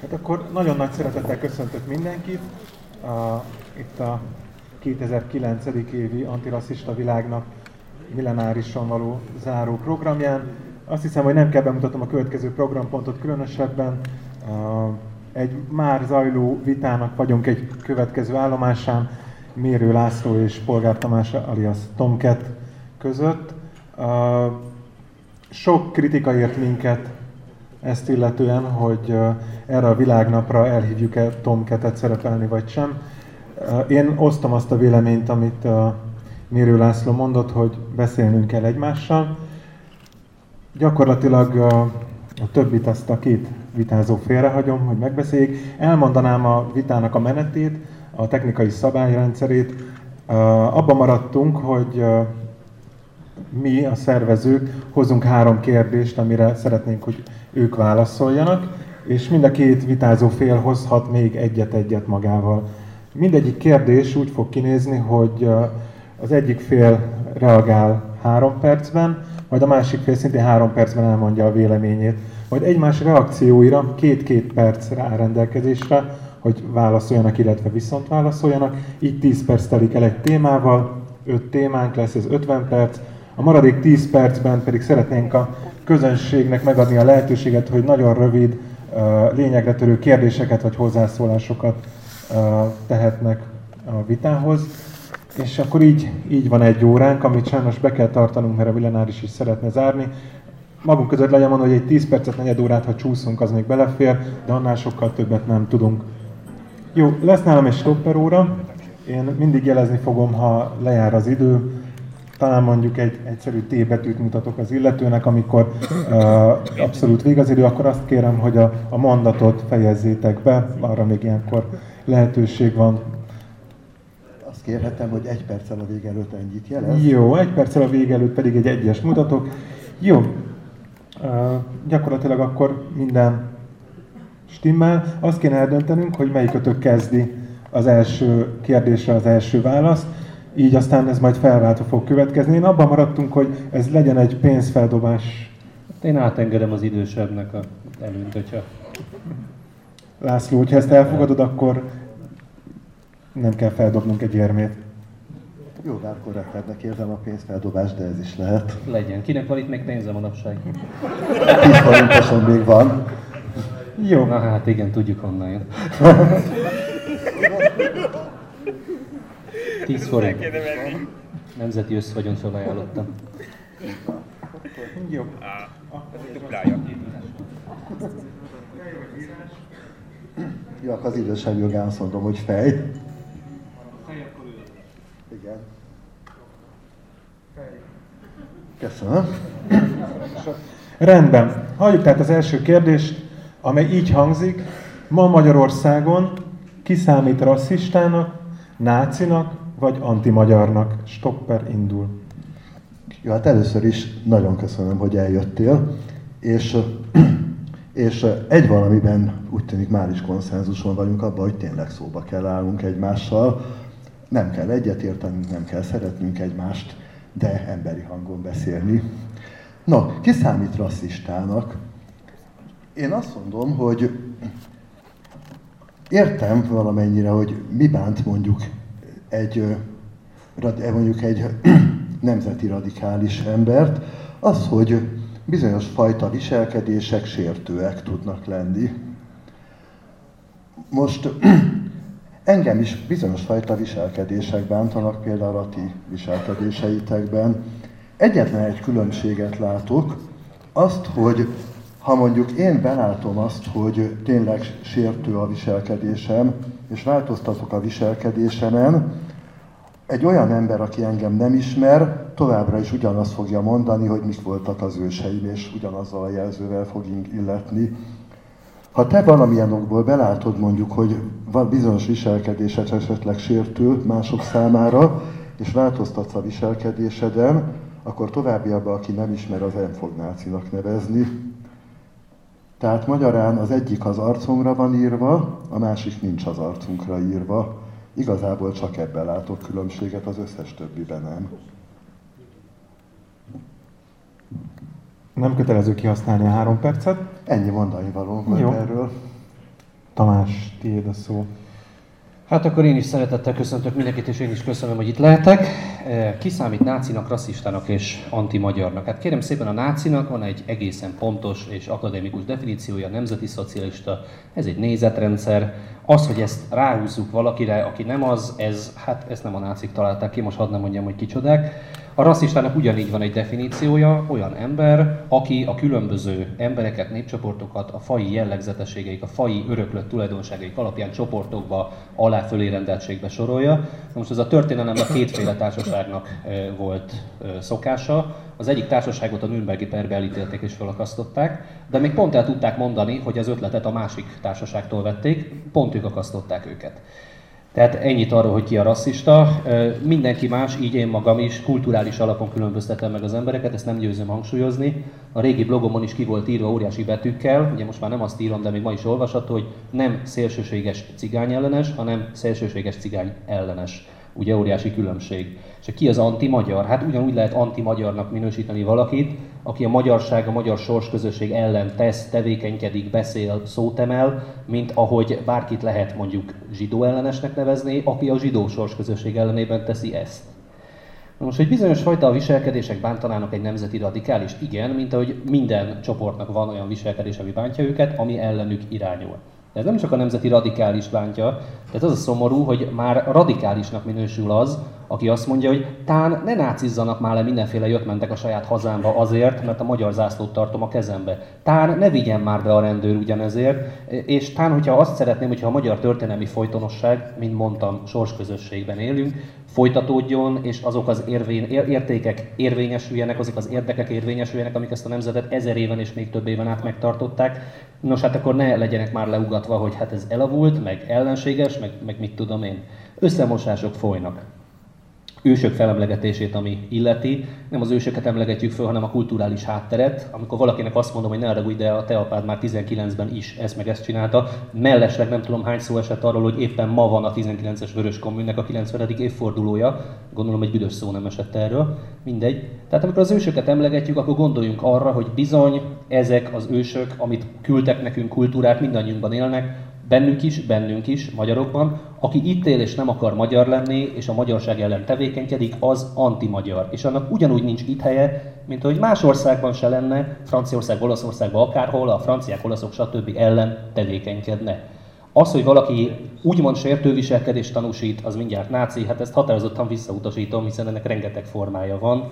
Hát akkor nagyon nagy szeretettel köszöntök mindenkit. A, itt a 2009. évi antirasszista világnak millenárison való záró programján. Azt hiszem, hogy nem kell bemutatom a következő programpontot különösebben. Egy már zajló vitának vagyunk egy következő állomásán, Mérő László és Polgár Tamás alias Tomket között. Sok kritika ért minket ezt illetően, hogy erre a világnapra elhívjuk-e Tomketet szerepelni vagy sem. Én osztom azt a véleményt, amit Mérő László mondott, hogy beszélnünk kell egymással. Gyakorlatilag a többit azt a két vitázó félrehagyom, hogy megbeszéljék. Elmondanám a vitának a menetét, a technikai szabályrendszerét. Abban maradtunk, hogy mi, a szervezők hozunk három kérdést, amire szeretnénk, hogy ők válaszoljanak, és mind a két vitázó fél hozhat még egyet-egyet magával. Mindegyik kérdés úgy fog kinézni, hogy az egyik fél reagál három percben, majd a másik fél szintén három percben elmondja a véleményét. Majd egymás reakcióira két-két perc rá rendelkezésre, hogy válaszoljanak, illetve viszont válaszoljanak. Így 10 perc telik el egy témával, 5 témánk lesz, ez 50 perc. A maradék 10 percben pedig szeretnénk a közönségnek megadni a lehetőséget, hogy nagyon rövid, lényegre törő kérdéseket vagy hozzászólásokat tehetnek a vitához. És akkor így, így van egy óránk, amit sajnos be kell tartanunk, mert a millenáris is szeretne zárni. Magunk között legyen mondva, hogy egy 10 percet, negyed órát, ha csúszunk, az még belefér, de annál sokkal többet nem tudunk. Jó, lesz nálam egy stopper óra. Én mindig jelezni fogom, ha lejár az idő. Talán mondjuk egy egyszerű T betűt mutatok az illetőnek, amikor uh, abszolút vég az idő, akkor azt kérem, hogy a, a mondatot fejezzétek be, arra még ilyenkor lehetőség van. Azt kérhetem, hogy egy perccel a vége előtt ennyit jelez? Jó, egy perccel a vége előtt pedig egy egyes mutatok. Jó, uh, gyakorlatilag akkor minden stimmel. Azt kéne eldöntenünk, hogy melyikötök kezdi az első kérdésre az első választ, így aztán ez majd felváltva fog következni. Én abban maradtunk, hogy ez legyen egy pénzfeldobás. Én átengedem az idősebbnek a előnyt, hogyha... László, hogyha ezt elfogadod, akkor nem kell feldobnunk egy érmét. Jó, de akkor refernek érzem a pénzfeldobást, de ez is lehet. Legyen. Kinek van itt még pénze manapság? 10 forintoson még van. Jó. Na hát igen, tudjuk honnan jön. 10 forint. Nemzeti összvagyon felajánlottam. Jó. Duplája. Jó, akkor az idősebb jogán azt mondom, hogy fej. Igen. Köszönöm. Rendben. Halljuk tehát az első kérdést, amely így hangzik. Ma Magyarországon kiszámít rasszistának, nácinak vagy antimagyarnak? Stopper indul. Jó, hát először is nagyon köszönöm, hogy eljöttél, és, és egy valamiben úgy tűnik már is konszenzuson vagyunk abban, hogy tényleg szóba kell állnunk egymással. Nem kell egyetértenünk, nem kell szeretnünk egymást, de emberi hangon beszélni. Na, ki számít rasszistának? Én azt mondom, hogy értem valamennyire, hogy mi bánt mondjuk egy, mondjuk egy nemzeti radikális embert, az, hogy bizonyos fajta viselkedések sértőek tudnak lenni. Most engem is bizonyos fajta viselkedések bántanak, például a ti viselkedéseitekben. Egyetlen egy különbséget látok, azt, hogy ha mondjuk én belátom azt, hogy tényleg sértő a viselkedésem, és változtatok a viselkedésemen, egy olyan ember, aki engem nem ismer, továbbra is ugyanazt fogja mondani, hogy mik voltak az őseim, és ugyanazzal a jelzővel fog illetni. Ha te valamilyen okból belátod mondjuk, hogy van bizonyos viselkedésed esetleg sértő mások számára, és változtatsz a viselkedéseden, akkor továbbiabban, aki nem ismer, az nem fog nácinak nevezni. Tehát magyarán az egyik az arcomra van írva, a másik nincs az arcunkra írva. Igazából csak ebben látok különbséget, az összes többiben nem. Nem kötelező kihasználni a három percet. Ennyi mondani való volt erről. Tamás, tiéd a szó. Hát akkor én is szeretettel köszöntök mindenkit, és én is köszönöm, hogy itt lehetek. Eh, ki számít nácinak, rasszistának és antimagyarnak? Hát kérem szépen, a nácinak van egy egészen pontos és akadémikus definíciója, nemzeti szocialista, ez egy nézetrendszer. Az, hogy ezt ráhúzzuk valakire, aki nem az, ez, hát ezt nem a nácik találták ki, most hadd nem mondjam, hogy kicsodák. A rasszistának ugyanígy van egy definíciója, olyan ember, aki a különböző embereket, népcsoportokat, a fai jellegzetességeik, a fai öröklött tulajdonságaik alapján csoportokba, alá fölérendeltségbe sorolja. Na most ez a történelemben kétféle társaságnak volt szokása. Az egyik társaságot a Nürnbergi perbe elítélték és felakasztották, de még pont el tudták mondani, hogy az ötletet a másik társaságtól vették, pont ők akasztották őket. Tehát ennyit arról, hogy ki a rasszista. Mindenki más, így én magam is, kulturális alapon különböztetem meg az embereket, ezt nem győzöm hangsúlyozni. A régi blogomon is ki volt írva óriási betűkkel, ugye most már nem azt írom, de még ma is olvasható, hogy nem szélsőséges cigány ellenes, hanem szélsőséges cigány ellenes. Ugye óriási különbség. És ki az anti-magyar? Hát ugyanúgy lehet anti-magyarnak minősíteni valakit, aki a magyarság, a magyar sorsközösség ellen tesz, tevékenykedik, beszél, szót emel, mint ahogy bárkit lehet mondjuk zsidó ellenesnek nevezni, aki a zsidó sorsközösség ellenében teszi ezt. Na most, hogy bizonyos fajta viselkedések bántanának egy nemzeti radikális, igen, mint ahogy minden csoportnak van olyan viselkedés, ami bántja őket, ami ellenük irányul. De ez nem csak a nemzeti radikális bántja, tehát az a szomorú, hogy már radikálisnak minősül az, aki azt mondja, hogy tán ne nácizzanak már le mindenféle jöttmentek a saját hazámba azért, mert a magyar zászlót tartom a kezembe. Tán ne vigyen már be a rendőr ugyanezért, és tán, hogyha azt szeretném, hogyha a magyar történelmi folytonosság, mint mondtam, sorsközösségben élünk, folytatódjon, és azok az érvény, értékek érvényesüljenek, azok az érdekek érvényesüljenek, amik ezt a nemzetet ezer éven és még több éven át megtartották. Nos, hát akkor ne legyenek már leugatva, hogy hát ez elavult, meg ellenséges, meg, meg mit tudom én. Összemosások folynak ősök felemlegetését, ami illeti. Nem az ősöket emlegetjük föl, hanem a kulturális hátteret. Amikor valakinek azt mondom, hogy ne arra de a te apád már 19-ben is ezt meg ezt csinálta, mellesleg nem tudom hány szó esett arról, hogy éppen ma van a 19-es Vörös Kommunnek a 90. évfordulója. Gondolom, egy büdös szó nem esett erről. Mindegy. Tehát amikor az ősöket emlegetjük, akkor gondoljunk arra, hogy bizony ezek az ősök, amit küldtek nekünk kultúrát, mindannyiunkban élnek, bennük is, bennünk is, magyarokban, aki itt él és nem akar magyar lenni, és a magyarság ellen tevékenykedik, az anti-magyar. És annak ugyanúgy nincs itt helye, mint hogy más országban se lenne, Franciaország, Olaszországban akárhol, a franciák, olaszok, stb. ellen tevékenykedne. Az, hogy valaki úgymond sértőviselkedést tanúsít, az mindjárt náci, hát ezt határozottan visszautasítom, hiszen ennek rengeteg formája van.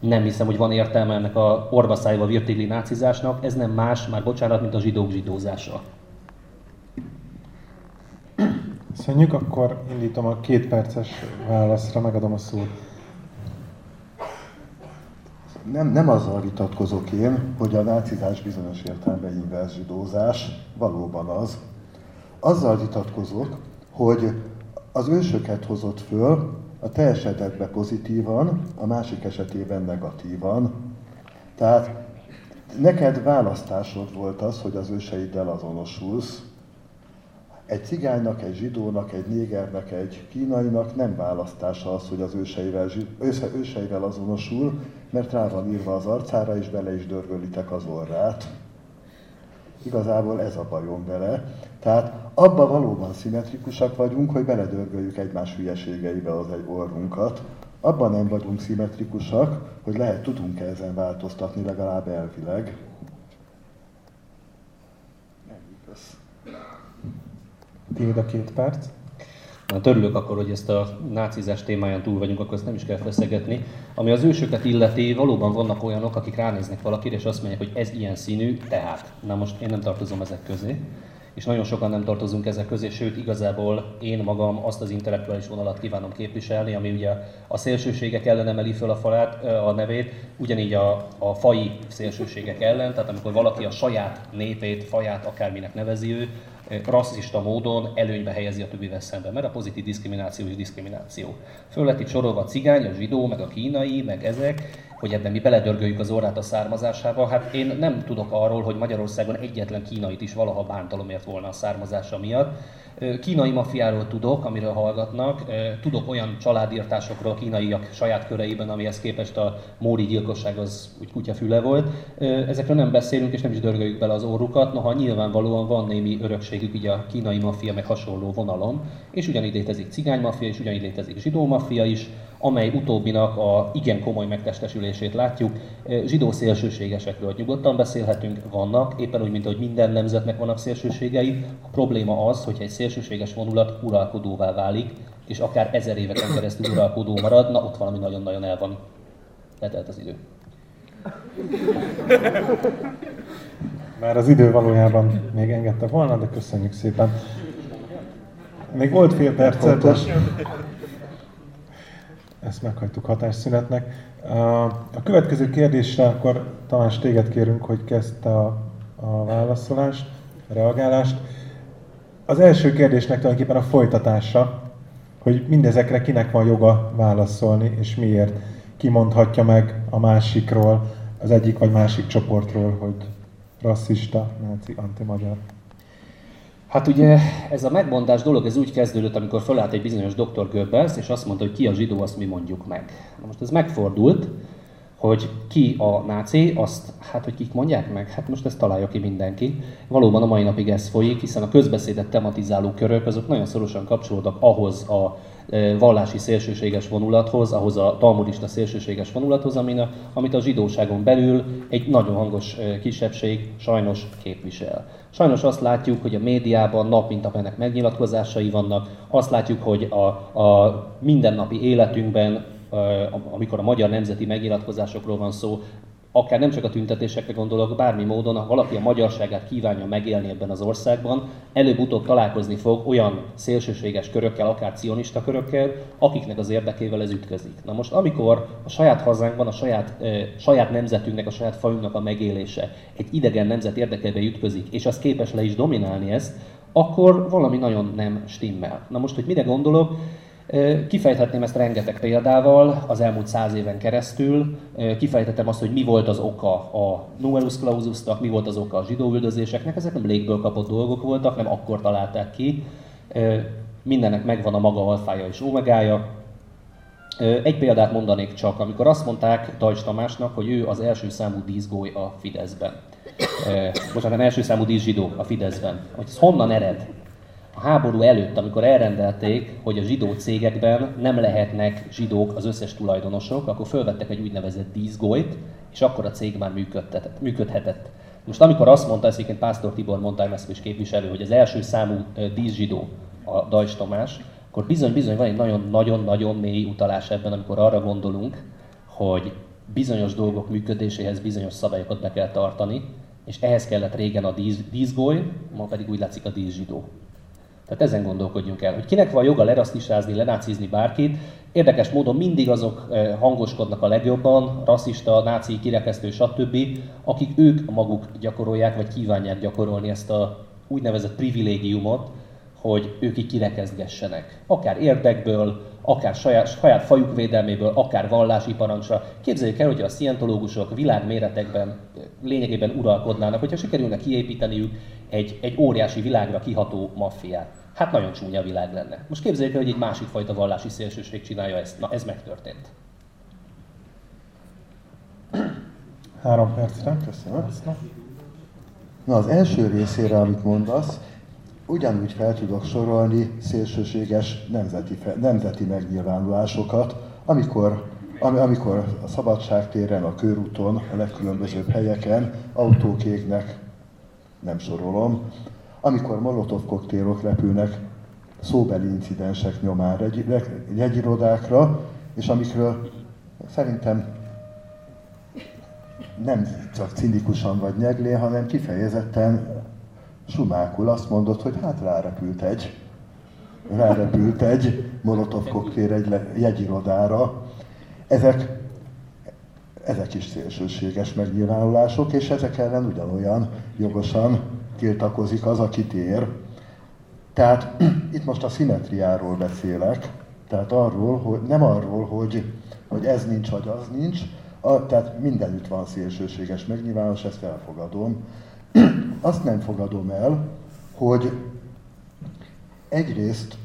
Nem hiszem, hogy van értelme ennek a orvaszájba virtigli nácizásnak, ez nem más, már bocsánat, mint a zsidók zsidózása. Köszönjük, akkor indítom a két perces válaszra, megadom a szót. Nem, nem azzal vitatkozok én, hogy a nácizás bizonyos értelemben inverz zsidózás, valóban az. Azzal vitatkozok, hogy az ősöket hozott föl, a te esetedben pozitívan, a másik esetében negatívan. Tehát neked választásod volt az, hogy az őseiddel azonosulsz, egy cigánynak, egy zsidónak, egy négernek, egy kínainak nem választása az, hogy az őseivel, őse, őseivel azonosul, mert rá van írva az arcára, és bele is dörgölitek az orrát. Igazából ez a bajom vele. Tehát abban valóban szimmetrikusak vagyunk, hogy beledörgöljük egymás hülyeségeibe az egy orrunkat. Abban nem vagyunk szimmetrikusak, hogy lehet tudunk -e ezen változtatni legalább elvileg. Tiéd a két perc. Hát örülök akkor, hogy ezt a nácizás témáján túl vagyunk, akkor ezt nem is kell feszegetni. Ami az ősöket illeti, valóban vannak olyanok, akik ránéznek valakire, és azt mondják, hogy ez ilyen színű, tehát. Na most én nem tartozom ezek közé és nagyon sokan nem tartozunk ezek közé, sőt igazából én magam azt az intellektuális vonalat kívánom képviselni, ami ugye a szélsőségek ellen emeli föl a, falát, a nevét, ugyanígy a, a fai szélsőségek ellen, tehát amikor valaki a saját népét, faját akárminek nevezi ő, rasszista módon előnybe helyezi a többivel szemben, mert a pozitív diszkrimináció is diszkrimináció. Föl lett itt sorolva a cigány, a zsidó, meg a kínai, meg ezek, hogy ebben mi beledörgöljük az orrát a származásába. Hát én nem tudok arról, hogy Magyarországon egyetlen kínait is valaha bántalomért volna a származása miatt. Kínai mafiáról tudok, amiről hallgatnak, tudok olyan családírtásokról kínaiak saját köreiben, amihez képest a móri gyilkosság az úgy kutyafüle volt. Ezekről nem beszélünk, és nem is dörgöljük bele az orrukat, noha nyilvánvalóan van némi örökség népszerűségük így a kínai maffia meg hasonló vonalon, és ugyanígy létezik cigány maffia, és ugyanígy létezik zsidó maffia is, amely utóbbinak a igen komoly megtestesülését látjuk. Zsidó szélsőségesekről nyugodtan beszélhetünk, vannak, éppen úgy, mint hogy minden nemzetnek vannak szélsőségei. A probléma az, hogy egy szélsőséges vonulat uralkodóvá válik, és akár ezer éveken keresztül uralkodó marad, na ott valami nagyon-nagyon el van. Letelt az idő. Már az idő valójában még engedte volna, de köszönjük szépen. Még volt fél percet, de ezt meghagytuk hatásszünetnek. A következő kérdésre akkor talán téged kérünk, hogy kezdte a, a válaszolást, a reagálást. Az első kérdésnek tulajdonképpen a folytatása, hogy mindezekre kinek van joga válaszolni, és miért. Ki mondhatja meg a másikról, az egyik vagy másik csoportról, hogy rasszista, náci, antimagyar. Hát ugye ez a megmondás dolog, ez úgy kezdődött, amikor felállt egy bizonyos doktor Goebbels, és azt mondta, hogy ki a zsidó, azt mi mondjuk meg. Na most ez megfordult, hogy ki a náci, azt, hát hogy kik mondják meg, hát most ezt találja ki mindenki. Valóban a mai napig ez folyik, hiszen a közbeszédet tematizáló körök azok nagyon szorosan kapcsolódnak ahhoz a vallási szélsőséges vonulathoz, ahhoz a talmudista szélsőséges vonulathoz, amit a zsidóságon belül egy nagyon hangos kisebbség sajnos képvisel. Sajnos azt látjuk, hogy a médiában nap mint nap ennek megnyilatkozásai vannak, azt látjuk, hogy a, a mindennapi életünkben amikor a magyar nemzeti megnyilatkozásokról van szó, akár nem csak a tüntetésekre gondolok, bármi módon, ha valaki a magyarságát kívánja megélni ebben az országban, előbb-utóbb találkozni fog olyan szélsőséges körökkel, akár cionista körökkel, akiknek az érdekével ez ütközik. Na most, amikor a saját hazánkban, a saját, e, saját nemzetünknek, a saját fajunknak a megélése egy idegen nemzet érdekébe ütközik, és az képes le is dominálni ezt, akkor valami nagyon nem stimmel. Na most, hogy mire gondolok, Kifejthetném ezt rengeteg példával az elmúlt száz éven keresztül. Kifejtettem azt, hogy mi volt az oka a numerus claususnak, mi volt az oka a zsidó üldözéseknek. Ezek nem légből kapott dolgok voltak, nem akkor találták ki. Mindennek megvan a maga alfája és omegája. Egy példát mondanék csak, amikor azt mondták Dajcs Tamásnak, hogy ő az első számú díszgóly a Fideszben. Bocsánat, nem első számú díszzsidó a Fideszben. Hogy ez honnan ered? A háború előtt, amikor elrendelték, hogy a zsidó cégekben nem lehetnek zsidók az összes tulajdonosok, akkor fölvettek egy úgynevezett díszgolyt, és akkor a cég már működhetett. Most amikor azt mondta, ezt egyébként Pásztor Tibor mondta, ezt is képviselő, hogy az első számú díszzsidó a Dajs Tamás, akkor bizony-bizony van egy nagyon-nagyon-nagyon mély utalás ebben, amikor arra gondolunk, hogy bizonyos dolgok működéséhez bizonyos szabályokat be kell tartani, és ehhez kellett régen a dísz, díszgoly, ma pedig úgy látszik a díszzsidó. Tehát ezen gondolkodjunk el, hogy kinek van joga lerasztisázni, lenácizni bárkit. Érdekes módon mindig azok eh, hangoskodnak a legjobban, rasszista, náci, kirekesztő, stb., akik ők maguk gyakorolják, vagy kívánják gyakorolni ezt a úgynevezett privilégiumot, hogy ők így kirekezgessenek. Akár érdekből, akár saját, saját fajuk védelméből, akár vallási parancsra. Képzeljük el, hogy a szientológusok világméretekben lényegében uralkodnának, hogyha sikerülne kiépíteniük egy, egy óriási világra kiható maffiát. Hát nagyon csúnya világ lenne. Most képzeljük el, hogy egy másik fajta vallási szélsőség csinálja ezt. Na, ez megtörtént. Három percre. Köszönöm. Na, az első részére, amit mondasz, ugyanúgy fel tudok sorolni szélsőséges nemzeti, nemzeti megnyilvánulásokat, amikor, am, amikor a szabadságtéren, a körúton, a legkülönbözőbb helyeken autók égnek, nem sorolom, amikor molotov koktélok repülnek szóbeli incidensek nyomán jegyirodákra, és amikről szerintem nem csak cinikusan vagy nyeglé, hanem kifejezetten sumákul azt mondott, hogy hát rárepült egy, rárepült egy molotov koktél egy jegyirodára. Ezek, ezek is szélsőséges megnyilvánulások, és ezek ellen ugyanolyan jogosan tiltakozik az, aki tér. Tehát itt most a szimetriáról beszélek, tehát arról, hogy nem arról, hogy, hogy ez nincs, vagy az nincs, a, tehát mindenütt van szélsőséges megnyilvánulás, ezt elfogadom. Azt nem fogadom el, hogy egyrészt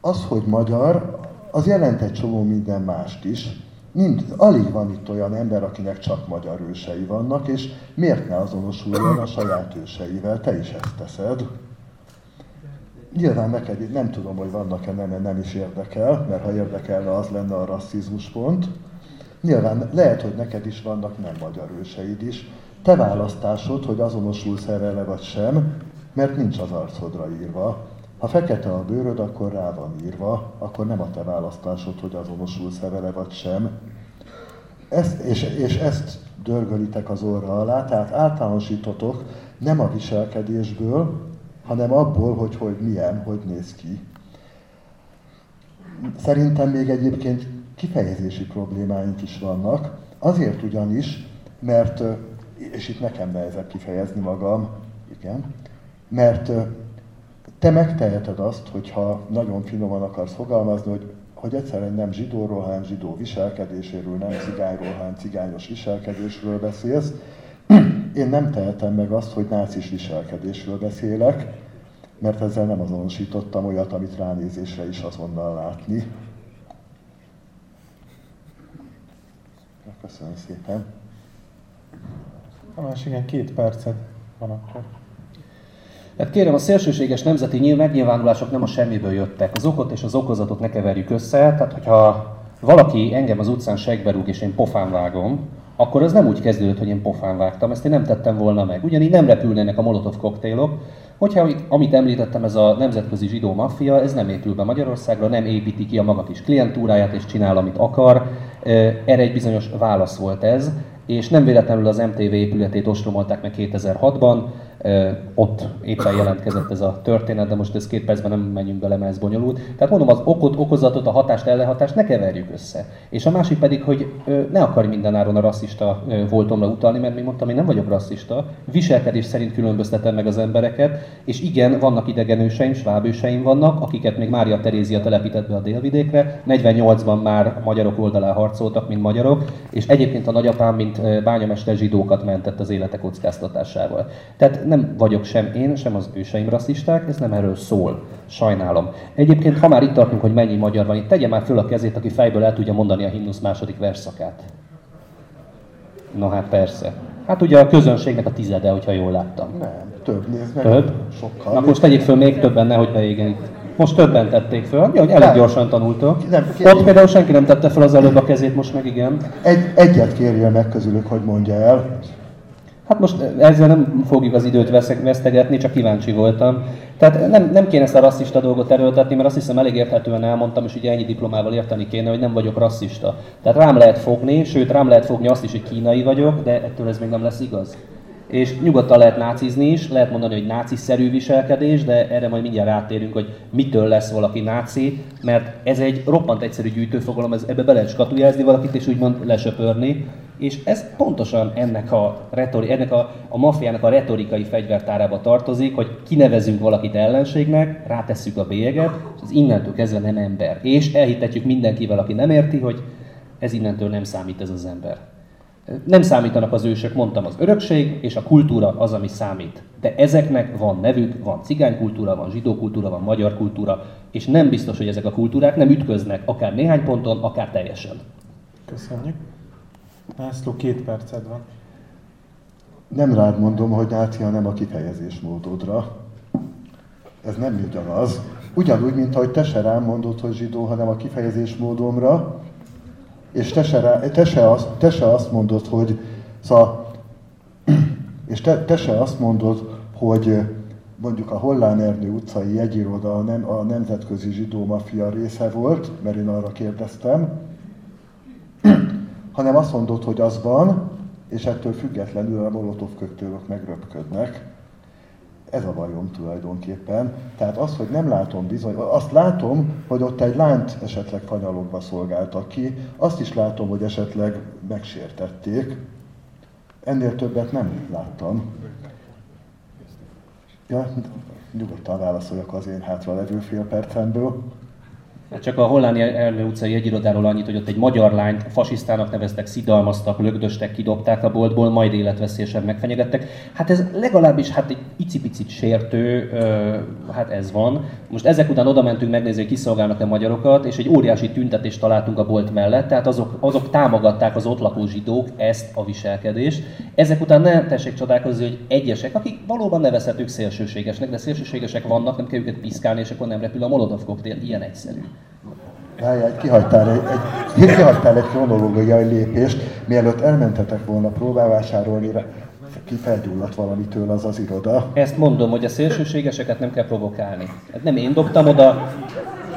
az, hogy magyar, az jelent egy csomó minden mást is, nincs, alig van itt olyan ember, akinek csak magyar ősei vannak, és miért ne azonosuljon a saját őseivel? Te is ezt teszed. Nyilván neked nem tudom, hogy vannak-e, nem, nem is érdekel, mert ha érdekelne, az lenne a rasszizmus pont. Nyilván lehet, hogy neked is vannak nem magyar őseid is. Te választásod, hogy azonosulsz-e vele vagy sem, mert nincs az arcodra írva. Ha fekete a bőröd, akkor rá van írva, akkor nem a te választásod, hogy azonosulsz-e vele vagy sem. Ezt, és, és ezt dörgölitek az orra alá, tehát általánosítotok nem a viselkedésből, hanem abból, hogy hogy milyen, hogy néz ki. Szerintem még egyébként kifejezési problémáink is vannak, azért ugyanis, mert, és itt nekem nehezebb kifejezni magam, igen, mert te megteheted azt, hogyha nagyon finoman akarsz fogalmazni, hogy, hogy egyszerűen nem zsidóról, hanem zsidó viselkedéséről, nem cigányról, hanem cigányos viselkedésről beszélsz. Én nem tehetem meg azt, hogy nácis viselkedésről beszélek, mert ezzel nem azonosítottam olyat, amit ránézésre is azonnal látni. Köszönöm szépen. Tamás, igen, két percet van akkor. Hát kérem, a szélsőséges nemzeti megnyilvánulások nem a semmiből jöttek. Az okot és az okozatot ne keverjük össze. Tehát, hogyha valaki engem az utcán segberúg és én pofán vágom, akkor az nem úgy kezdődött, hogy én pofán vágtam, ezt én nem tettem volna meg. Ugyanígy nem repülnének a molotov koktélok, hogyha, amit említettem, ez a nemzetközi zsidó maffia, ez nem épül be Magyarországra, nem építi ki a maga kis klientúráját és csinál, amit akar. Erre egy bizonyos válasz volt ez, és nem véletlenül az MTV épületét ostromolták meg 2006-ban, ott éppen jelentkezett ez a történet, de most ez két percben nem menjünk bele, mert ez bonyolult. Tehát mondom, az okot, okozatot, a hatást, ellenhatást ne keverjük össze. És a másik pedig, hogy ne akarj mindenáron a rasszista voltomra utalni, mert mi mondtam, én nem vagyok rasszista, viselkedés szerint különböztetem meg az embereket, és igen, vannak idegenőseim, svábőseim vannak, akiket még Mária Terézia telepített be a délvidékre, 48-ban már magyarok oldalán harcoltak, mint magyarok, és egyébként a nagyapám, mint bányamester zsidókat mentett az élete kockáztatásával. Tehát nem vagyok sem én, sem az őseim rasszisták, ez nem erről szól. Sajnálom. Egyébként, ha már itt tartunk, hogy mennyi magyar van itt, tegye már föl a kezét, aki fejből el tudja mondani a himnusz második verszakát. Na hát persze. Hát ugye a közönségnek a tizede, hogyha jól láttam. Nem, több nézd meg. Több? Sokkal. Na most tegyék föl még többen, nehogy beégjen itt. Most többen tették föl, jó, hogy elég Nem. gyorsan tanultok. Nem, Ott például senki nem tette fel az előbb a kezét, most meg igen. Egy, egyet kérjél meg közülük, hogy mondja el. Hát most ezzel nem fogjuk az időt veszek- vesztegetni, csak kíváncsi voltam. Tehát nem, nem kéne ezt a rasszista dolgot erőltetni, mert azt hiszem elég érthetően elmondtam, és ugye ennyi diplomával érteni kéne, hogy nem vagyok rasszista. Tehát rám lehet fogni, sőt rám lehet fogni azt is, hogy kínai vagyok, de ettől ez még nem lesz igaz. És nyugodtan lehet nácizni is, lehet mondani, hogy náciszerű viselkedés, de erre majd mindjárt rátérünk, hogy mitől lesz valaki náci, mert ez egy roppant egyszerű gyűjtőfogalom, ez, ebbe be lehet skatujázni valakit, és úgymond lesöpörni. És ez pontosan ennek a, retori, ennek a, a maffiának a retorikai fegyvertárába tartozik, hogy kinevezünk valakit ellenségnek, rátesszük a bélyeget, és ez innentől kezdve nem ember. És elhitetjük mindenkivel, aki nem érti, hogy ez innentől nem számít ez az ember. Nem számítanak az ősök, mondtam, az örökség és a kultúra az, ami számít. De ezeknek van nevük, van cigánykultúra, van zsidó kultúra, van magyar kultúra, és nem biztos, hogy ezek a kultúrák nem ütköznek, akár néhány ponton, akár teljesen. Köszönjük. László, két perced van. Nem rád mondom, hogy náci, hanem a kifejezésmódodra. Ez nem ugyanaz. Ugyanúgy, mint ahogy te se rám mondod, hogy zsidó, hanem a kifejezésmódomra, és te se, rá, te se, azt, te se azt mondod, hogy szóval, és te, te se azt mondod, hogy mondjuk a Hollán Ernő utcai jegyiroda a, nem, a nemzetközi zsidó mafia része volt, mert én arra kérdeztem, hanem azt mondod, hogy az van, és ettől függetlenül a molotov köktőrök megröpködnek. Ez a bajom tulajdonképpen. Tehát az, hogy nem látom bizony, azt látom, hogy ott egy lányt esetleg fanyalogva szolgáltak ki, azt is látom, hogy esetleg megsértették. Ennél többet nem láttam. Ja, nyugodtan válaszoljak az én hátra levő fél percemből. Csak a Holláni Ernő utcai egyirodáról annyit, hogy ott egy magyar lányt fasisztának neveztek, szidalmaztak, lögdöstek, kidobták a boltból, majd életveszélyesen megfenyegettek. Hát ez legalábbis hát egy icipicit sértő, hát ez van. Most ezek után oda mentünk megnézni, hogy kiszolgálnak-e magyarokat, és egy óriási tüntetést találtunk a bolt mellett, tehát azok, azok támogatták az ott lakó zsidók ezt a viselkedést. Ezek után nem tessék csodálkozni, hogy egyesek, akik valóban nevezhetők szélsőségesnek, de szélsőségesek vannak, nem kell őket piszkálni, és akkor nem repül a Molotov koktél, ilyen egyszerű. Várjál, kihagytál egy, egy, kihagytál egy kronológiai lépést, mielőtt elmentetek volna próbálvásárolni, kifelgyulladt valamitől az az iroda. Ezt mondom, hogy a szélsőségeseket nem kell provokálni. Hát nem én dobtam oda,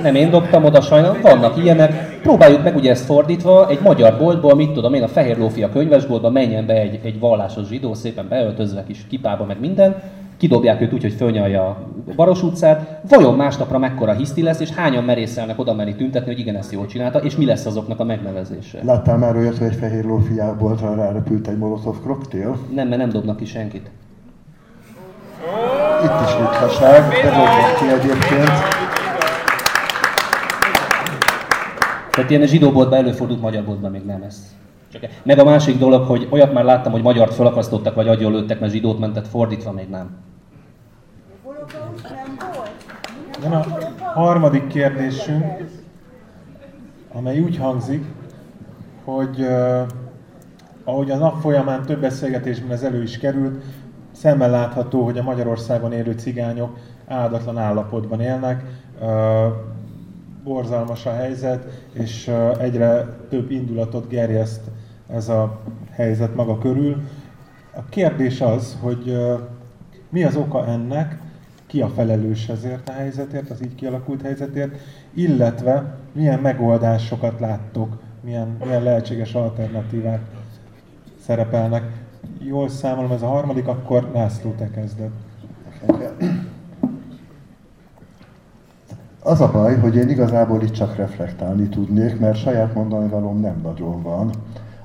nem én dobtam oda, sajnálom, vannak ilyenek. Próbáljuk meg ugye ezt fordítva, egy magyar boltból, mit tudom én, a Fehér Lófia könyvesboltba menjen be egy, egy vallásos zsidó, szépen beöltözve kis kipába, meg minden, kidobják őt úgy, hogy fölnyalja a Baros utcát, vajon másnapra mekkora hiszti lesz, és hányan merészelnek oda menni tüntetni, hogy igen, ezt jól csinálta, és mi lesz azoknak a megnevezése. Láttál már olyat, hogy egy fehér lófiából rárepült egy molotov koktél? Nem, mert nem dobnak ki senkit. Itt is ritkaság, de dobnak ki egyébként. Tehát ilyen zsidóboltban előfordult, magyar boltban még nem ez. Csak e- meg a másik dolog, hogy olyat már láttam, hogy magyart felakasztottak, vagy agyonlőttek, mert zsidót mentett, fordítva még nem. Jön a harmadik kérdésünk, amely úgy hangzik, hogy uh, ahogy a nap folyamán több beszélgetésben ez elő is került, szemmel látható, hogy a Magyarországon élő cigányok áldatlan állapotban élnek, uh, borzalmas a helyzet, és egyre több indulatot gerjeszt ez a helyzet maga körül. A kérdés az, hogy mi az oka ennek, ki a felelős ezért a helyzetért, az így kialakult helyzetért, illetve milyen megoldásokat láttok, milyen, milyen lehetséges alternatívák szerepelnek. Jól számolom, ez a harmadik, akkor László, te kezded. Az a baj, hogy én igazából itt csak reflektálni tudnék, mert saját mondani valóm nem nagyon van.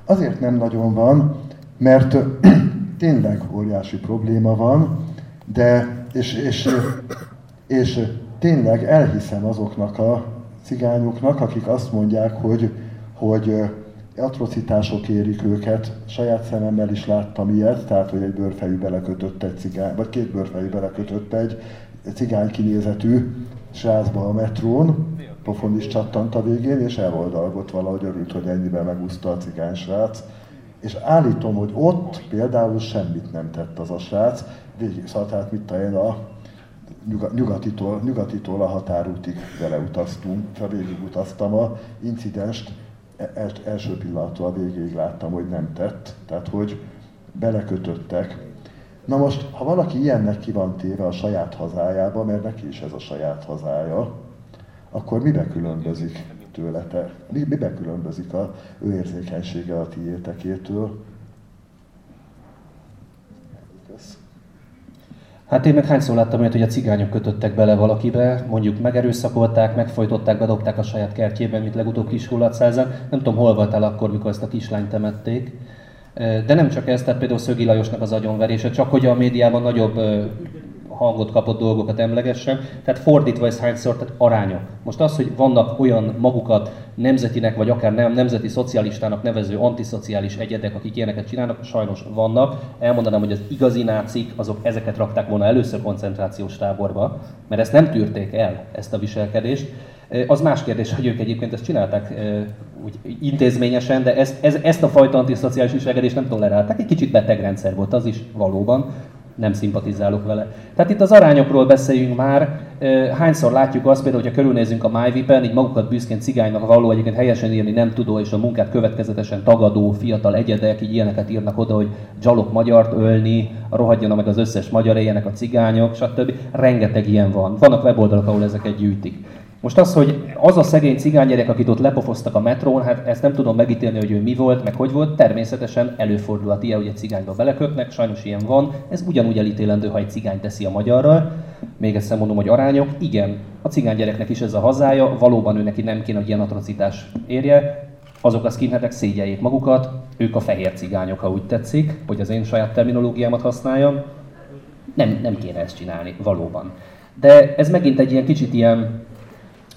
Azért nem nagyon van, mert tényleg óriási probléma van, de és, és, és tényleg elhiszem azoknak a cigányoknak, akik azt mondják, hogy, hogy atrocitások érik őket. Saját szememmel is láttam ilyet, tehát hogy egy bőrfejű belekötött egy cigány, vagy két bőrfejű belekötött egy cigány kinézetű srácba a metrón, pofon is csattant a végén, és eloldalgott valahogy örült, hogy ennyiben megúszta a cigány srác. És állítom, hogy ott például semmit nem tett az a srác, végig szóval tehát mit én a nyugatitól, nyugatitól a határútig vele utaztunk, ha végig utaztam a incidenst, el, első pillanattól a végéig láttam, hogy nem tett, tehát hogy belekötöttek. Na most, ha valaki ilyennek ki van téve a saját hazájába, mert neki is ez a saját hazája, akkor mibe különbözik tőlete? Mibe különbözik a ő érzékenysége a tiétekétől? Hát én meg hányszor láttam olyat, hogy a cigányok kötöttek bele valakibe, mondjuk megerőszakolták, megfojtották, bedobták a saját kertjében, mint legutóbb Kishulatszázán. Nem tudom, hol voltál akkor, mikor ezt a kislányt temették. De nem csak ez, tehát például Szögi Lajosnak az agyonverése, csak hogy a médiában nagyobb hangot kapott dolgokat emlegessem. Tehát fordítva ez hányszor, tehát arányok. Most az, hogy vannak olyan magukat nemzetinek, vagy akár nem nemzeti szocialistának nevező antiszociális egyedek, akik ilyeneket csinálnak, sajnos vannak. Elmondanám, hogy az igazi nácik, azok ezeket rakták volna először koncentrációs táborba, mert ezt nem tűrték el, ezt a viselkedést. Az más kérdés, hogy ők egyébként ezt csinálták úgy intézményesen, de ezt, ez, ezt a fajta antiszociális viselkedést nem tolerálták. Egy kicsit beteg rendszer volt az is valóban, nem szimpatizálok vele. Tehát itt az arányokról beszéljünk már. Hányszor látjuk azt például, hogyha körülnézünk a MyVipen, így magukat büszkén cigánynak való egyébként helyesen írni nem tudó, és a munkát következetesen tagadó fiatal egyedek, így ilyeneket írnak oda, hogy dzsalok magyart ölni, rohadjon meg az összes magyar éljenek a cigányok, stb. Rengeteg ilyen van. Vannak weboldalak, ahol ezeket gyűjtik. Most az, hogy az a szegény cigánygyerek, akit ott lepofoztak a metrón, hát ezt nem tudom megítélni, hogy ő mi volt, meg hogy volt. Természetesen előfordulhat ilyen, hogy egy cigányba belekötnek, sajnos ilyen van. Ez ugyanúgy elítélendő, ha egy cigány teszi a magyarral. Még egyszer mondom, hogy arányok. Igen, a cigánygyereknek is ez a hazája, valóban ő neki nem kéne, hogy ilyen atrocitás érje. Azok a skinheadek szégyeljék magukat, ők a fehér cigányok, ha úgy tetszik, hogy az én saját terminológiámat használjam. Nem, nem kéne ezt csinálni, valóban. De ez megint egy ilyen kicsit ilyen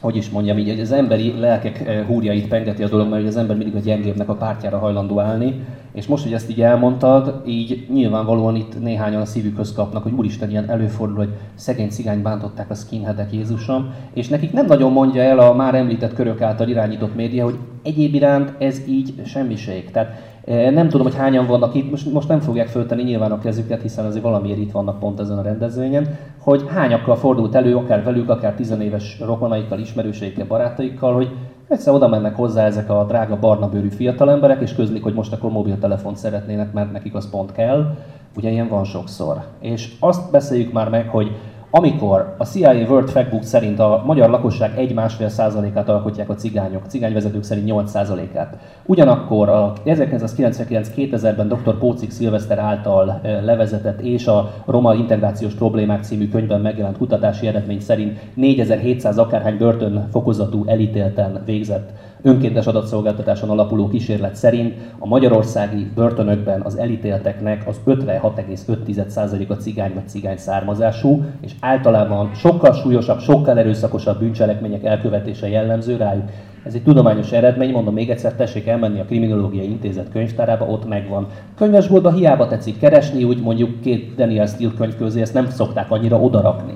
hogy is mondjam így, az emberi lelkek eh, húrjait pengeti a dolog, mert az ember mindig a gyengébbnek a pártjára hajlandó állni. És most, hogy ezt így elmondtad, így nyilvánvalóan itt néhányan a szívükhöz kapnak, hogy úristen, ilyen előfordul, hogy szegény cigány bántották a skinheadek Jézusom, és nekik nem nagyon mondja el a már említett körök által irányított média, hogy egyéb iránt ez így semmiség. Tehát eh, nem tudom, hogy hányan vannak itt, most, most nem fogják föltenni nyilván a kezüket, hiszen azért valamiért itt vannak pont ezen a rendezvényen, hogy hányakkal fordult elő, akár velük, akár tizenéves rokonaikkal, ismerőseikkel, barátaikkal, hogy egyszer oda mennek hozzá ezek a drága barna bőrű fiatalemberek, és közlik, hogy most akkor mobiltelefont szeretnének, mert nekik az pont kell. Ugye ilyen van sokszor. És azt beszéljük már meg, hogy amikor a CIA World Factbook szerint a magyar lakosság 1-1,5 százalékát alkotják a cigányok, cigányvezetők szerint 8 százalékát. Ugyanakkor a 1999-2000-ben dr. Pócik Szilveszter által eh, levezetett és a Roma Integrációs Problémák című könyvben megjelent kutatási eredmény szerint 4700 akárhány börtönfokozatú elítélten végzett önkéntes adatszolgáltatáson alapuló kísérlet szerint a magyarországi börtönökben az elítélteknek az 56,5% a cigány vagy cigány származású, és általában sokkal súlyosabb, sokkal erőszakosabb bűncselekmények elkövetése jellemző rájuk. Ez egy tudományos eredmény, mondom még egyszer, tessék elmenni a Kriminológiai Intézet könyvtárába, ott megvan. Könyvesboltban hiába tetszik keresni, úgy mondjuk két Daniel Steele könyv közé, ezt nem szokták annyira odarakni.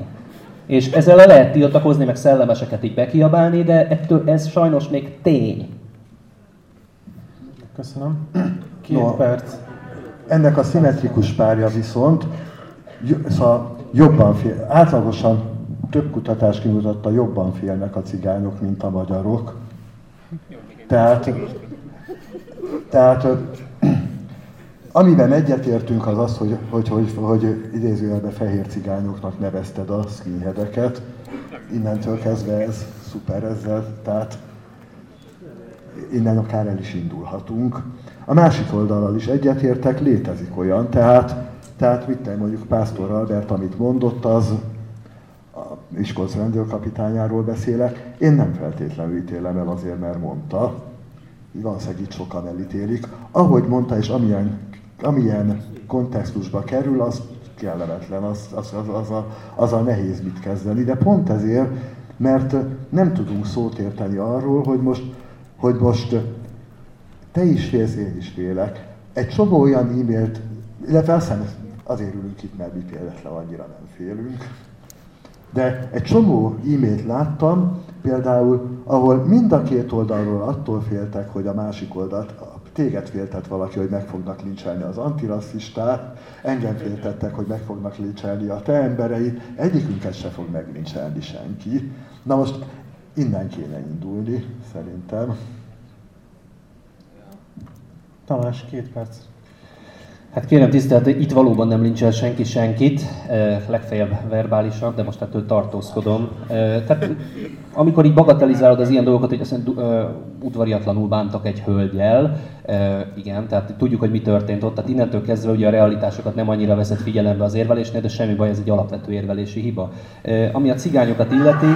És ezzel le lehet tiltakozni, meg szellemeseket így bekiabálni, de ettől ez sajnos még tény. Köszönöm. Két No. perc. Ennek a szimmetrikus párja viszont szóval jobban fél, átlagosan több kutatás kimutatta, jobban félnek a cigányok, mint a magyarok. Tehát, tehát amiben egyetértünk az az, hogy, hogy, hogy, hogy idézőjelben fehér cigányoknak nevezted a skinheadeket. Innentől kezdve ez szuper ezzel, tehát innen akár el is indulhatunk. A másik oldalal is egyetértek, létezik olyan, tehát, tehát mit te mondjuk Pásztor Albert, amit mondott, az a Miskolc rendőrkapitányáról beszélek, én nem feltétlenül ítélem el azért, mert mondta, valószínűleg itt sokan elítélik. Ahogy mondta, és amilyen, amilyen kontextusba kerül, az kellemetlen, az, az, az, az, a, az a nehéz mit kezdeni, de pont ezért, mert nem tudunk szót érteni arról, hogy most, hogy most te is félsz, én is félek. Egy csomó olyan e-mailt, illetve azt hiszem, azért ülünk itt, mert mi például annyira nem félünk. De egy csomó e-mailt láttam, például, ahol mind a két oldalról attól féltek, hogy a másik oldalt, téged féltett valaki, hogy meg fognak lincselni az antirasszistát, engem féltettek, hogy meg fognak lincselni a te embereid, egyikünket se fog meglincselni senki. Na most innen kéne indulni, szerintem. Tamás, két perc. Hát kérem tisztelt, itt valóban nem lincsel senki senkit, legfeljebb verbálisan, de most ettől tartózkodom. Eh, Tehát amikor így bagatelizálod az ilyen dolgokat, hogy azt udvariatlanul bántak egy hölgyel, igen, tehát tudjuk, hogy mi történt ott, tehát innentől kezdve ugye a realitásokat nem annyira veszed figyelembe az érvelésnél, de semmi baj, ez egy alapvető érvelési hiba. Ami a cigányokat illeti,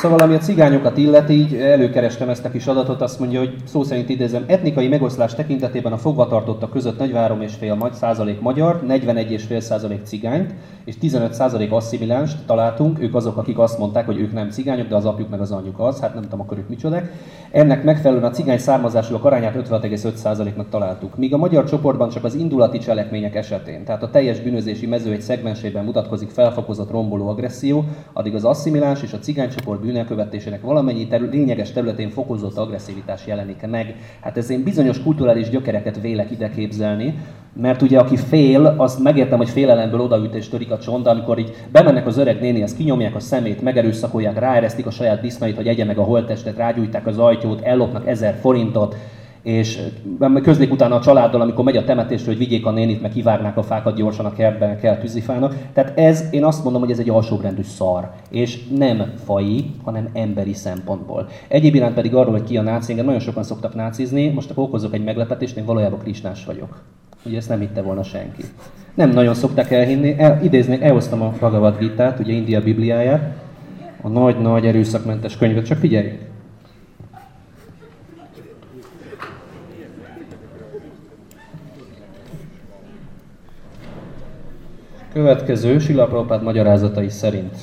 Szóval ami a cigányokat illeti, így előkerestem ezt a kis adatot, azt mondja, hogy szó szerint idézem, etnikai megoszlás tekintetében a fogvatartottak között 43,5 magy- százalék magyar, 41,5 százalék cigányt, és 15 százalék asszimilánst találtunk, ők azok, akik azt mondták, hogy ők nem cigányok, de az apjuk meg az anyjuk az, hát nem tudom, akkor ők micsodák. Ennek megfelelően a cigány származásúak arányát 56,5 százaléknak találtuk. Míg a magyar csoportban csak az indulati cselekmények esetén, tehát a teljes bűnözési mező egy szegmensében mutatkozik felfokozott romboló agresszió, addig az asszimiláns és a cigánycsoport bűnelkövetésének valamennyi terü- lényeges területén fokozott agresszivitás jelenik meg. Hát ez én bizonyos kulturális gyökereket vélek ide képzelni, mert ugye aki fél, azt megértem, hogy félelemből odaüt és törik a csont, de amikor így bemennek az öreg nénihez, kinyomják a szemét, megerőszakolják, ráeresztik a saját disznait, hogy egye meg a holttestet, rágyújták az ajtót, ellopnak ezer forintot, és közlik utána a családdal, amikor megy a temetésre, hogy vigyék a nénit, meg kivágnák a fákat gyorsan a kertben, kell tűzifának. Tehát ez, én azt mondom, hogy ez egy alsóbrendű szar, és nem fai, hanem emberi szempontból. Egyéb iránt pedig arról, hogy ki a náci, engem nagyon sokan szoktak nácizni, most akkor okozok egy meglepetést, én valójában krisnás vagyok. Ugye ezt nem hitte volna senki. Nem nagyon szokták elhinni. El, idézni, elhoztam a Bhagavad Gita-t, ugye India Bibliáját, a nagy-nagy erőszakmentes könyvet, csak figyeljék. Következő Silla Prabhupád magyarázatai szerint.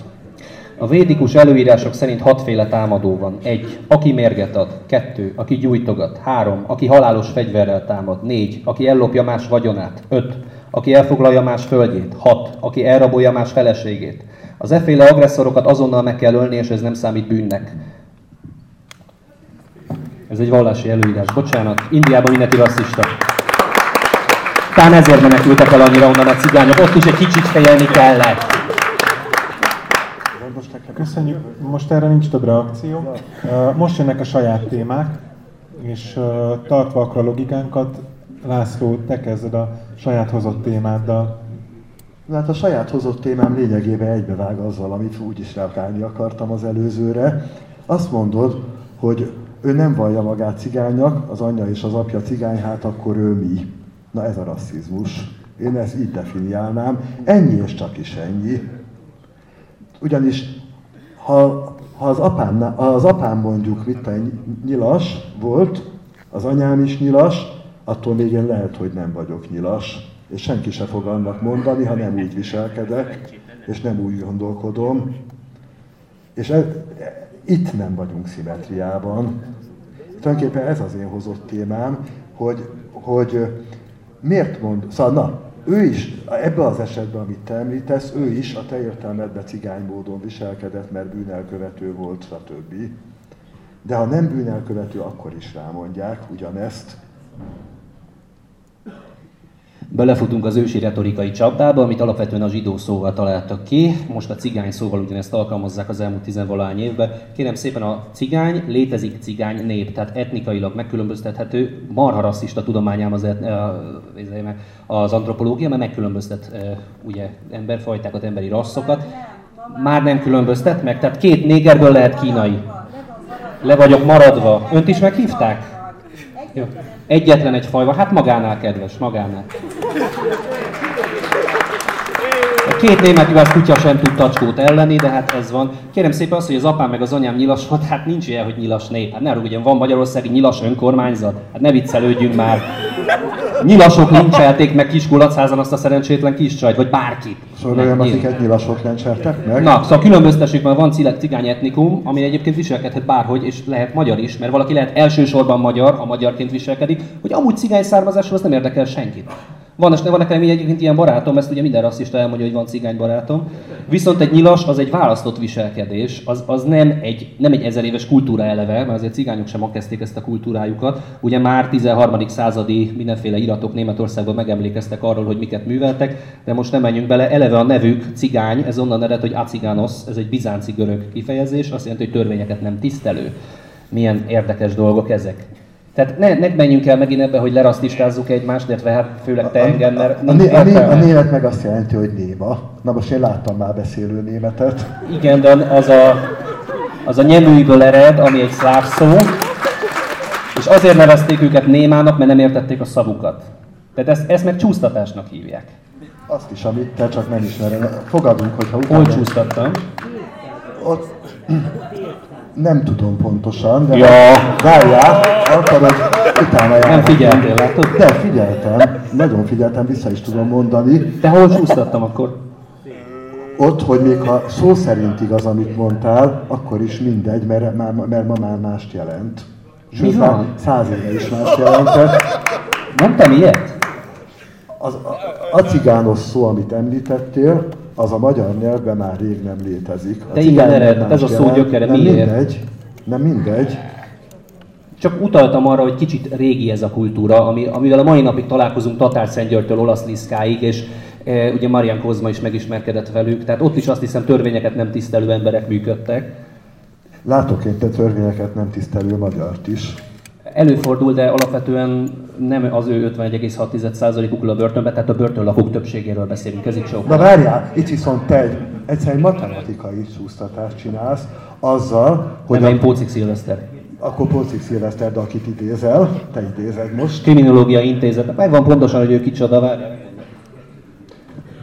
A védikus előírások szerint hatféle támadó van. Egy, aki mérget ad. Kettő, aki gyújtogat. Három, aki halálos fegyverrel támad. Négy, aki ellopja más vagyonát. Öt, aki elfoglalja más földjét. Hat, aki elrabolja más feleségét. Az efféle agresszorokat azonnal meg kell ölni, és ez nem számít bűnnek. Ez egy vallási előírás. Bocsánat, Indiában mindenki rasszista. Talán ezért menekültek el annyira onnan a cigányok. Ott is egy kicsit fejelni kellett. Köszönjük. Most erre nincs több reakció. Most jönnek a saját témák, és tartva akkor a logikánkat, László, te kezded a saját hozott témáddal. Hát a saját hozott témám lényegében egybevág azzal, amit úgy is reagálni akartam az előzőre. Azt mondod, hogy ő nem vallja magát cigánynak, az anyja és az apja cigány, hát akkor ő mi? Na ez a rasszizmus. Én ezt így definiálnám. Ennyi és csak is ennyi. Ugyanis ha, ha az, apám, az apám mondjuk mit nyilas volt, az anyám is nyilas, attól még én lehet, hogy nem vagyok nyilas. És senki se fog annak mondani, ha nem úgy viselkedek, és nem úgy gondolkodom. És e, e, itt nem vagyunk szimetriában. Tulajdonképpen ez az én hozott témám, hogy, hogy miért mond, szóval na, ő is, ebben az esetben, amit te említesz, ő is a te értelmedben cigány módon viselkedett, mert bűnelkövető volt, stb. De ha nem bűnelkövető, akkor is rámondják ugyanezt. Belefutunk az ősi retorikai csapdába, amit alapvetően a zsidó szóval találtak ki. Most a cigány szóval ugyanezt alkalmazzák az elmúlt tizenvalány évben. Kérem szépen, a cigány létezik cigány nép, tehát etnikailag megkülönböztethető. Marha rasszista tudományám az, et, az antropológia, mert megkülönböztet ugye emberfajtákat, emberi rasszokat. Már nem különböztet meg, tehát két négerből lehet kínai. Le vagyok maradva. Önt is meghívták? Jó. Egyetlen egy faj van, hát magánál kedves, magánál. Két német juhász kutya sem tud tacskót elleni, de hát ez van. Kérem szépen azt, hogy az apám meg az anyám nyilas volt, hát nincs ilyen, hogy nyilas nép. Hát ne rúgjon, van Magyarországi nyilas önkormányzat. Hát ne viccelődjünk már. Nyilasok lincselték meg Kiskulacházan azt a szerencsétlen kis csajt, vagy bárkit. Soroljon, akiket nyilasok lincseltek meg. Na, szóval különböztessük, mert van cigány etnikum, ami egyébként viselkedhet bárhogy, és lehet magyar is, mert valaki lehet elsősorban magyar, ha magyarként viselkedik, hogy amúgy cigány származású, az nem érdekel senkit. Van, és van nekem egyébként ilyen barátom, ezt ugye minden rasszista elmondja, hogy van cigány barátom. Viszont egy nyilas az egy választott viselkedés, az, az nem, egy, nem egy ezer éves kultúra eleve, mert azért cigányok sem kezdték ezt a kultúrájukat. Ugye már 13. századi mindenféle iratok Németországban megemlékeztek arról, hogy miket műveltek, de most nem menjünk bele. Eleve a nevük cigány, ez onnan ered, hogy aciganos, ez egy bizánci görög kifejezés, azt jelenti, hogy törvényeket nem tisztelő. Milyen érdekes dolgok ezek. Tehát ne, ne menjünk el megint ebbe, hogy lerasztistázzuk egymást, illetve hát főleg te engem, mert a, a, a, a, német meg azt jelenti, hogy néma. Na most én láttam már beszélő németet. Igen, de az a, az a nyeműiből ered, ami egy szláv szó, és azért nevezték őket némának, mert nem értették a szavukat. Tehát ezt, ezt meg csúsztatásnak hívják. Azt is, amit te csak nem ismerem. Fogadunk, hogyha utána... Hol csúsztattam? Ott, nem tudom pontosan, de ja. várjál, akarod, utána jár. Nem figyeltél, látod? De figyeltem, nagyon figyeltem, vissza is tudom mondani. De hol csúsztattam akkor? Ott, hogy még ha szó szerint igaz, amit mondtál, akkor is mindegy, mert, már, mert ma már mást jelent. Sőt, már száz éve is mást jelentett. Mondtam ilyet? Az, a, a cigános szó, amit említettél, az a magyar nyelvben már rég nem létezik. A De igen, ered, ez a szó gyökere, nem miért? mindegy, nem mindegy. Csak utaltam arra, hogy kicsit régi ez a kultúra, ami, amivel a mai napig találkozunk Tatár Szentgyörgytől Olasz Liszkáig, és e, ugye Marian Kozma is megismerkedett velük, tehát ott is azt hiszem törvényeket nem tisztelő emberek működtek. Látok én te törvényeket nem tisztelő magyart is. Előfordul, de alapvetően nem az ő 51,6%-uk a börtönbe, tehát a börtönlakók többségéről beszélünk, ez itt sok. Na várjál, itt viszont te egy, egyszerűen matematikai csúsztatást csinálsz, azzal, hogy... Nem, a... én Pócik Szilveszter. Akkor Pócik Szilveszter, de akit idézel, te idézed most. Kriminológia intézet, megvan pontosan, hogy ő kicsoda, várjál.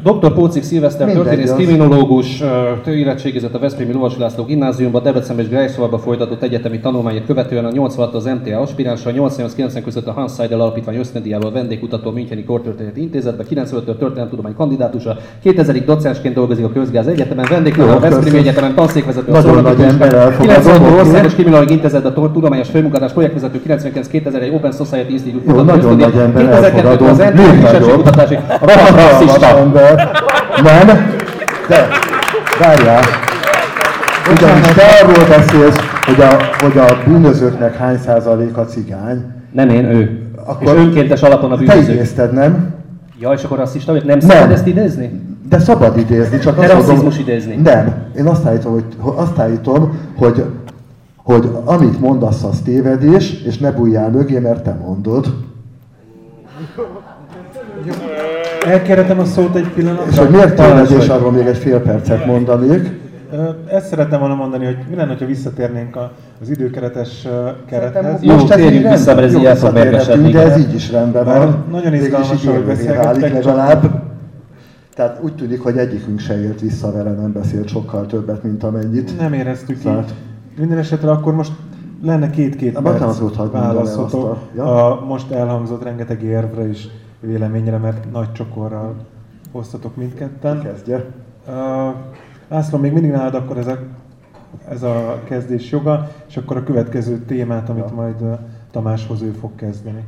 Dr. Pócik Szilveszter, Mindegy, történész, az- kriminológus, érettségizett a Veszprémi Lovas László gimnáziumban, Debrecenben és Greifswalba folytatott egyetemi tanulmányát követően a 86 az MTA aspiránsa, a 88-90 között a Hans Seidel Alapítvány ösztöndíjával vendégkutató a Müncheni Kortörténeti Intézetben, 95-től történelemtudomány kandidátusa, 2000-ig docensként dolgozik a Közgáz Egyetemen, vendégkutató a Veszprémi. Egyetemen, tanszékvezető a elfogadom, 96 oké. Országos Kriminologi Intézetben tor- tudományos főmunkatás, projektvezető, 99-2001 Open Society Institute kutató nagyon ösztöndíj, nagy ember, 2002 elfogadom. az nagyobb. kisebbségkutatási, a. Nem, de várjál. Ugyanis te arról beszélsz, hogy a, hogy a bűnözőknek hány százaléka cigány. Nem én, ő. Akkor- és önkéntes alapon a Te bűnöző. idézted, nem? Ja, és akkor rasszista vagyok? Nem szabad ezt idézni? De szabad idézni, csak De azt mondom- rasszizmus idézni. Nem. Én azt állítom, hogy, hogy- azt állítom, hogy, hogy amit mondasz, az tévedés, és ne bújjál mögé, mert te mondod. Elkérhetem a szót egy pillanatra? És hogy miért tévedés, Parancsolj. arról még egy fél percet mondanék. Ezt szerettem volna mondani, hogy mi lenne, ha visszatérnénk a- az időkeretes kerethez. Jó, Most térjünk vissza, mert ez így el fog mérgesedni. De ez így is rendben van. Nagyon izgalmas, élővé beszélgettek, legalább. Tehát úgy tűnik, hogy egyikünk se élt vissza vele, nem beszélt sokkal többet, mint amennyit. Nem éreztük így. Szóval- Minden esetre akkor most lenne két-két A perc azt a- ja. a most elhangzott rengeteg érvre és véleményre, mert nagy csokorral hoztatok mindketten. Kezdje. Uh, László, még mindig nálad akkor ez a, ez a kezdés joga, és akkor a következő témát, amit Ja. majd uh, Tamáshoz ő fog kezdeni.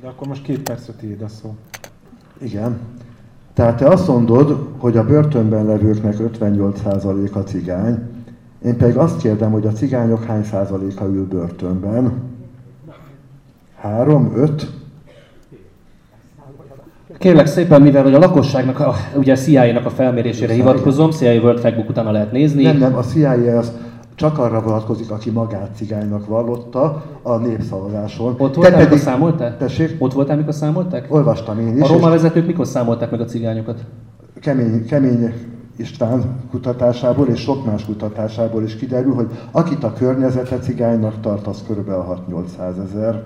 De akkor most két percre tiéd a szó. Igen. Tehát te azt mondod, hogy a börtönben levőknek 58%-a cigány. Én pedig azt kérdem, hogy a cigányok hány százaléka ül börtönben? Három, öt? Kérlek szépen, mivel hogy a lakosságnak, a, ugye a CIA-nak a felmérésére hivatkozom, CIA World Factbook utána lehet nézni. Nem, nem, a CIA az csak arra vonatkozik, aki magát cigánynak vallotta a népszavazáson. Ott voltál, mikor pedig- számoltál? Tessék? Ott voltál, mikor számolták? Olvastam én is, A roma és vezetők mikor számolták meg a cigányokat? kemény, kemény István kutatásából és sok más kutatásából is kiderül, hogy akit a környezete cigánynak tart, az körülbelül 6-800 ezer.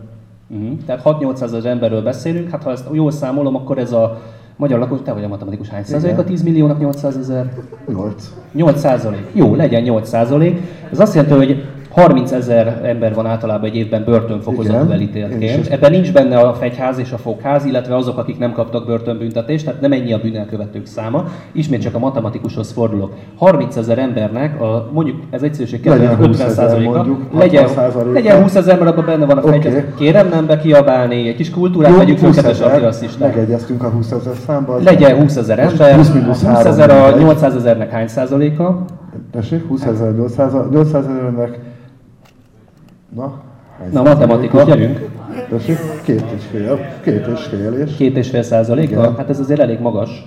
Uh-huh. Tehát 6-800 ezer emberről beszélünk, hát ha ezt jól számolom, akkor ez a magyar lakos, te vagy a matematikus hány százalék a 10 milliónak 800 ezer? 8. 8 százalék. Jó, legyen 8 százalék. Ez azt jelenti, hogy 30 ezer ember van általában egy évben börtönfokozatú elítéltként. Ebben nincs benne a fegyház és a fogház, illetve azok, akik nem kaptak börtönbüntetést, tehát nem ennyi a bűnelkövetők száma. Ismét csak a matematikushoz fordulok. 30 ezer embernek, a, mondjuk ez egyszerűség Legyen kedvéért 20 50 ezer százaléka, mondjuk, legyen, 60%-a. legyen 20 ezer, mert abban benne van a fegyház. Kérem nem bekiabálni, egy kis kultúrát Jó, vegyük föl, 20 kedves antirasszisták. megegyeztünk a 20 ezer számba. az- Legyen 20 ezer ember, 20 mínusz 20 három ezer a mindegy. 800 ezernek hány százaléka? Tessék, 20 ezer, 800, 800 ezernek. Na, hány Na, matematikus, gyerünk. Tessék, két és fél, két és fél és Két és fél százaléka? Hát ez azért elég magas.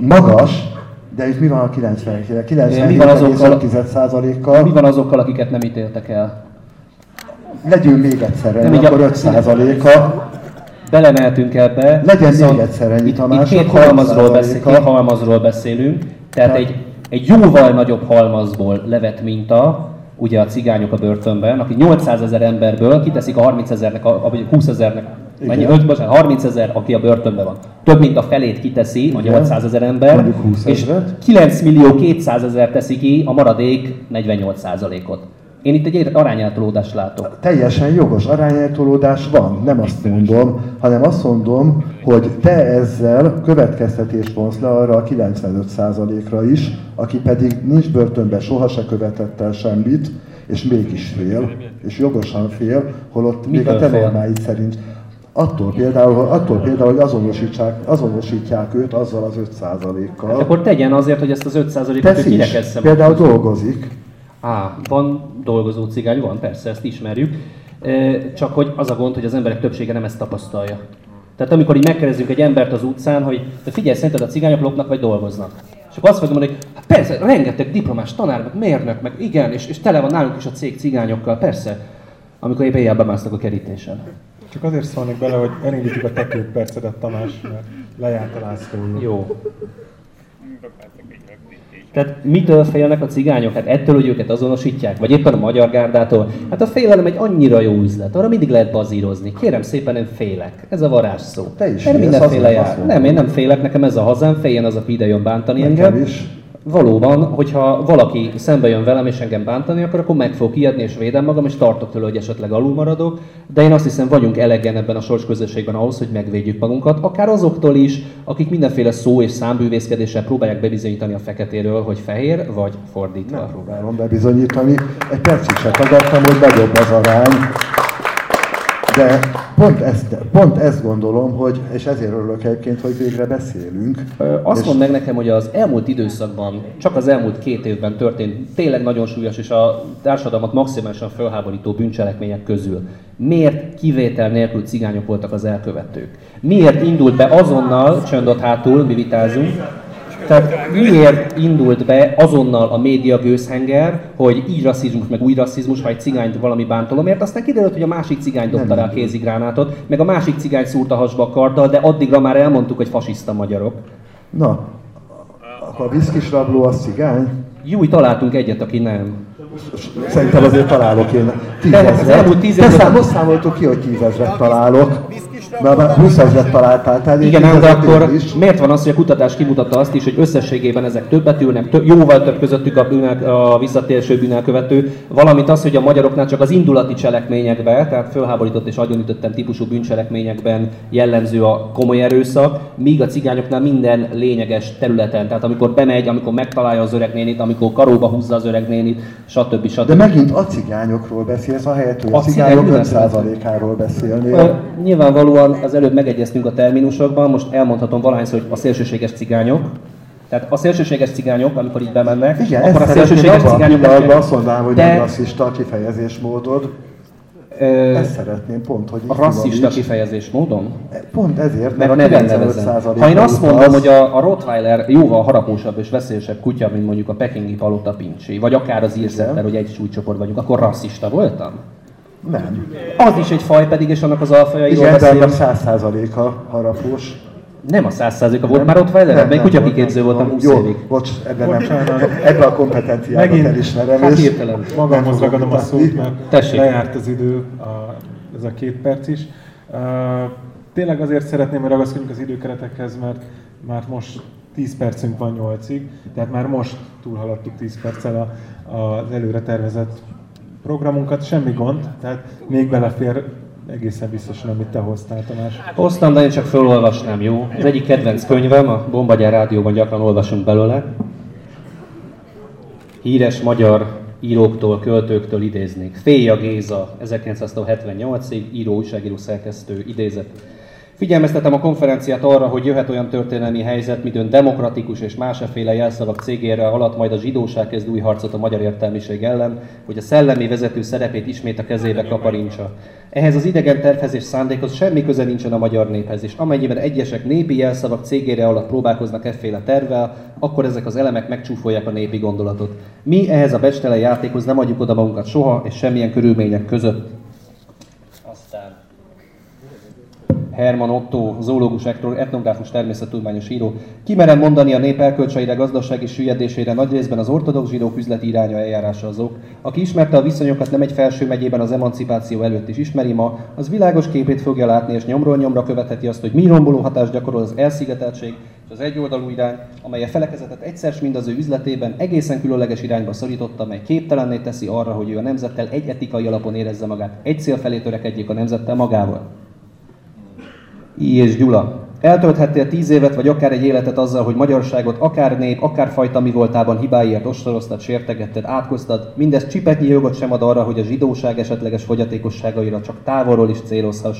magas, de itt mi van a 90 Mi van azokkal- 97,5 százalékkal? Mi van azokkal, akiket nem ítéltek el? Legyünk még egyszer Nem, ennyi, a- akkor 5 százaléka. Belemeltünk ebbe. Legyen még egyszer ennyi, itt, Tamás, itt két, akkor halmazról beszél, 6%-a. két halmazról beszélünk. Tehát Tehát- egy, egy jóval nagyobb halmazból levett minta, ugye a cigányok a börtönben, aki 800 ezer emberből kiteszik a 30 ezernek, a, vagy 20 ezernek, mennyi, Igen. 5, bocsánat, 30 ezer, aki a börtönben van. Több mint a felét kiteszi, a Igen. 800 ezer ember, Mondjuk 20 és ezret. 9 millió 200 ezer teszi ki a maradék 48 százalékot. Én itt egy arányeltolódást látok. Teljesen jogos arányeltolódás van, nem azt mondom, hanem azt mondom, hogy te ezzel következtetést vonsz le arra a 95%-ra is, aki pedig nincs börtönben, soha se követett el semmit, és mégis fél, és jogosan fél, holott még a Mitől te normáid szerint Attól például, attól például, hogy azonosítsák, azonosítják őt azzal az 5%-kal. Hát akkor tegyen azért, hogy ezt az 5%-ot ő Tesz is, kirekezze. például dolgozik. Á, van dolgozó cigány, van, persze, ezt ismerjük. Csak hogy az a gond, hogy az emberek többsége nem ezt tapasztalja. Tehát amikor így megkeresünk egy embert az utcán, hogy te figyelj, szerinted a cigányok lopnak vagy dolgoznak? És akkor azt fogom mondani, hogy hát persze, rengeteg diplomás tanár, meg mérnök, meg igen, és, és tele van nálunk is a cég cigányokkal, persze. Amikor épp éjjel bemásznak a kerítésen. Csak azért szólnék bele, hogy elindítjuk a te két percedet, Tamás, mert lejárt a László. Jó. Tehát mitől félnek a cigányok? Hát ettől, hogy őket azonosítják? Vagy éppen a magyar gárdától? Hát a félelem egy annyira jó üzlet, arra mindig lehet bazírozni. Kérem szépen, én félek. Ez a varázsszó. Te is félsz, mindenféle jár. nem Nem, én nem félek, nekem ez a hazám, féljen az, aki ide jön bántani Nekem engem. is. Valóban, hogyha valaki szembe jön velem és engem bántani, akkor, akkor meg fog ijedni és védem magam, és tartok tőle, hogy esetleg alul maradok. De én azt hiszem, vagyunk elegen ebben a sorsközösségben ahhoz, hogy megvédjük magunkat, akár azoktól is, akik mindenféle szó és számbűvészkedéssel próbálják bebizonyítani a feketéről, hogy fehér, vagy fordítva. Nem próbálom bebizonyítani. Egy percig se tagadtam, hogy nagyobb az arány. De pont ezt, pont ezt gondolom, hogy, és ezért örülök egyébként, hogy végre beszélünk. Azt És- mondd meg nekem, hogy az elmúlt időszakban, csak az elmúlt két évben történt tényleg nagyon súlyos és a társadalmat maximálisan felháborító bűncselekmények közül. Miért kivétel nélkül cigányok voltak az elkövetők? Miért indult be azonnal, csöndot hátul, mi vitázunk, tehát miért indult be azonnal a média gőzhenger, hogy így rasszizmus, meg új rasszizmus, ha egy cigányt valami bántolom, mert aztán kiderült, hogy a másik cigány dobta rá a kézigránátot, meg a másik cigány szúrta hasba a karddal, de addigra már elmondtuk, hogy fasiszta magyarok. Na, akkor a viszkis rabló az cigány? Jó, találtunk egyet, aki nem. Szerintem azért találok én tízezret. Te számoltuk ki, hogy tízezret találok. Mert már 20 ezret találtál, tehát Igen, de tízezret akkor is. miért van az, hogy a kutatás kimutatta azt is, hogy összességében ezek többet ülnek, tö- jóval több közöttük a, bűnel, a visszatérő bűnelkövető, valamint az, hogy a magyaroknál csak az indulati cselekményekben, tehát fölháborított és agyonütöttem típusú bűncselekményekben jellemző a komoly erőszak, míg a cigányoknál minden lényeges területen, tehát amikor bemegy, amikor megtalálja az öreg nénit, amikor karóba húzza az öreg nénit, stb. stb. De megint a cigányokról beszélsz, ahelyett, hogy a, A cigányok cigány 5%-áról beszélnél. Ö, Nyilvánvalóan az előbb megegyeztünk a terminusokban, most elmondhatom valahányszor, hogy a szélsőséges cigányok. Tehát a szélsőséges cigányok, amikor így bemennek, Igen, akkor a szélsőséges a cigányok... pillanatban azt mondanám, hogy De- nem rasszista a kifejezésmódod. Ö, Ezt szeretném pont, hogy a rasszista tudom is. kifejezés módon? Pont ezért, Mert a mert nevezem. 95% Ha én azt mondom, utalsz, hogy a, a Rottweiler jóval harapósabb és veszélyesebb kutya, mint mondjuk a pekingi palota pincsé, vagy akár az írzetter, hogy egy súlycsoport vagyunk, akkor rasszista voltam? Nem. Az is egy faj pedig, és annak az alfajairól Igen, de beszél. annak 100%-a harapós. Nem a száz százaléka volt már Rottweiler, mert kutya kiképző voltam 20 Jó, évig. bocs, ebben nem. Ebben a kompetenciádat Megint- elismerem. Hát hirtelen. Magamhoz ragadom a szót, mert Tessék. lejárt az idő, a, ez a két perc is. Uh, tényleg azért szeretném, hogy ragaszkodjunk az időkeretekhez, mert már most 10 percünk van 8-ig, tehát már most túlhaladtuk 10 perccel a, az előre tervezett programunkat, semmi gond, tehát még belefér egészen biztosan, amit te hoztál, Tamás. Hoztam, de én csak felolvasnám, jó? Az egyik kedvenc könyvem, a Bombagyár Rádióban gyakran olvasunk belőle. Híres magyar íróktól, költőktől idéznék. Féja Géza, 1978-ig, író, újságíró, szerkesztő, idézet. Figyelmeztetem a konferenciát arra, hogy jöhet olyan történelmi helyzet, midőn demokratikus és másféle jelszavak cégére alatt majd a zsidóság kezd új harcot a magyar értelmiség ellen, hogy a szellemi vezető szerepét ismét a kezébe kaparincsa. Ehhez az idegen tervhez és szándékhoz semmi köze nincsen a magyar néphez, és amennyiben egyesek népi jelszavak cégére alatt próbálkoznak efféle tervvel, akkor ezek az elemek megcsúfolják a népi gondolatot. Mi ehhez a becstelen játékhoz nem adjuk oda magunkat soha, és semmilyen körülmények között. Aztán Herman Otto, zoológus, etnográfus, természettudományos író. Kimerem mondani a nép erkölcseire, gazdasági süllyedésére nagy részben az ortodox zsidók üzleti iránya eljárása az ok. Aki ismerte a viszonyokat nem egy felső megyében az emancipáció előtt is ismeri ma, az világos képét fogja látni, és nyomról nyomra követheti azt, hogy mi romboló hatást gyakorol az elszigeteltség és az egyoldalú irány, amely a felekezetet egyszer mind az ő üzletében egészen különleges irányba szorította, mely képtelenné teszi arra, hogy ő a nemzettel egy etikai alapon érezze magát, egy cél felé törekedjék a nemzettel magával. I. és Gyula. Eltölthettél tíz évet, vagy akár egy életet azzal, hogy magyarságot akár nép, akár fajta mi voltában hibáiért ostoroztad, sértegetted, átkoztad, mindez csipetnyi jogot sem ad arra, hogy a zsidóság esetleges fogyatékosságaira csak távolról is célozhass.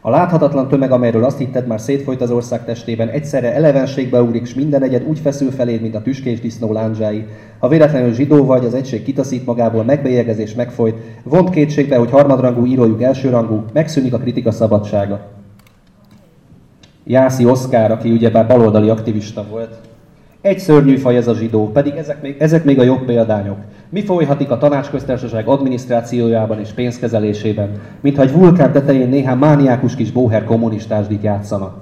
A láthatatlan tömeg, amelyről azt hitted már szétfolyt az ország testében, egyszerre elevenségbe ugrik, s minden egyed úgy feszül feléd, mint a tüskés disznó lándzsái. Ha véletlenül zsidó vagy, az egység kitaszít magából, megbélyegezés megfolyt, vont kétségbe, hogy harmadrangú írójuk elsőrangú, megszűnik a kritika szabadsága. Jászi Oszkár, aki ugyebár baloldali aktivista volt. Egy szörnyű faj ez a zsidó, pedig ezek még, ezek még a jobb példányok. Mi folyhatik a tanácsköztársaság adminisztrációjában és pénzkezelésében, mintha egy vulkán tetején néhány mániákus kis bóher kommunistásdit játszana.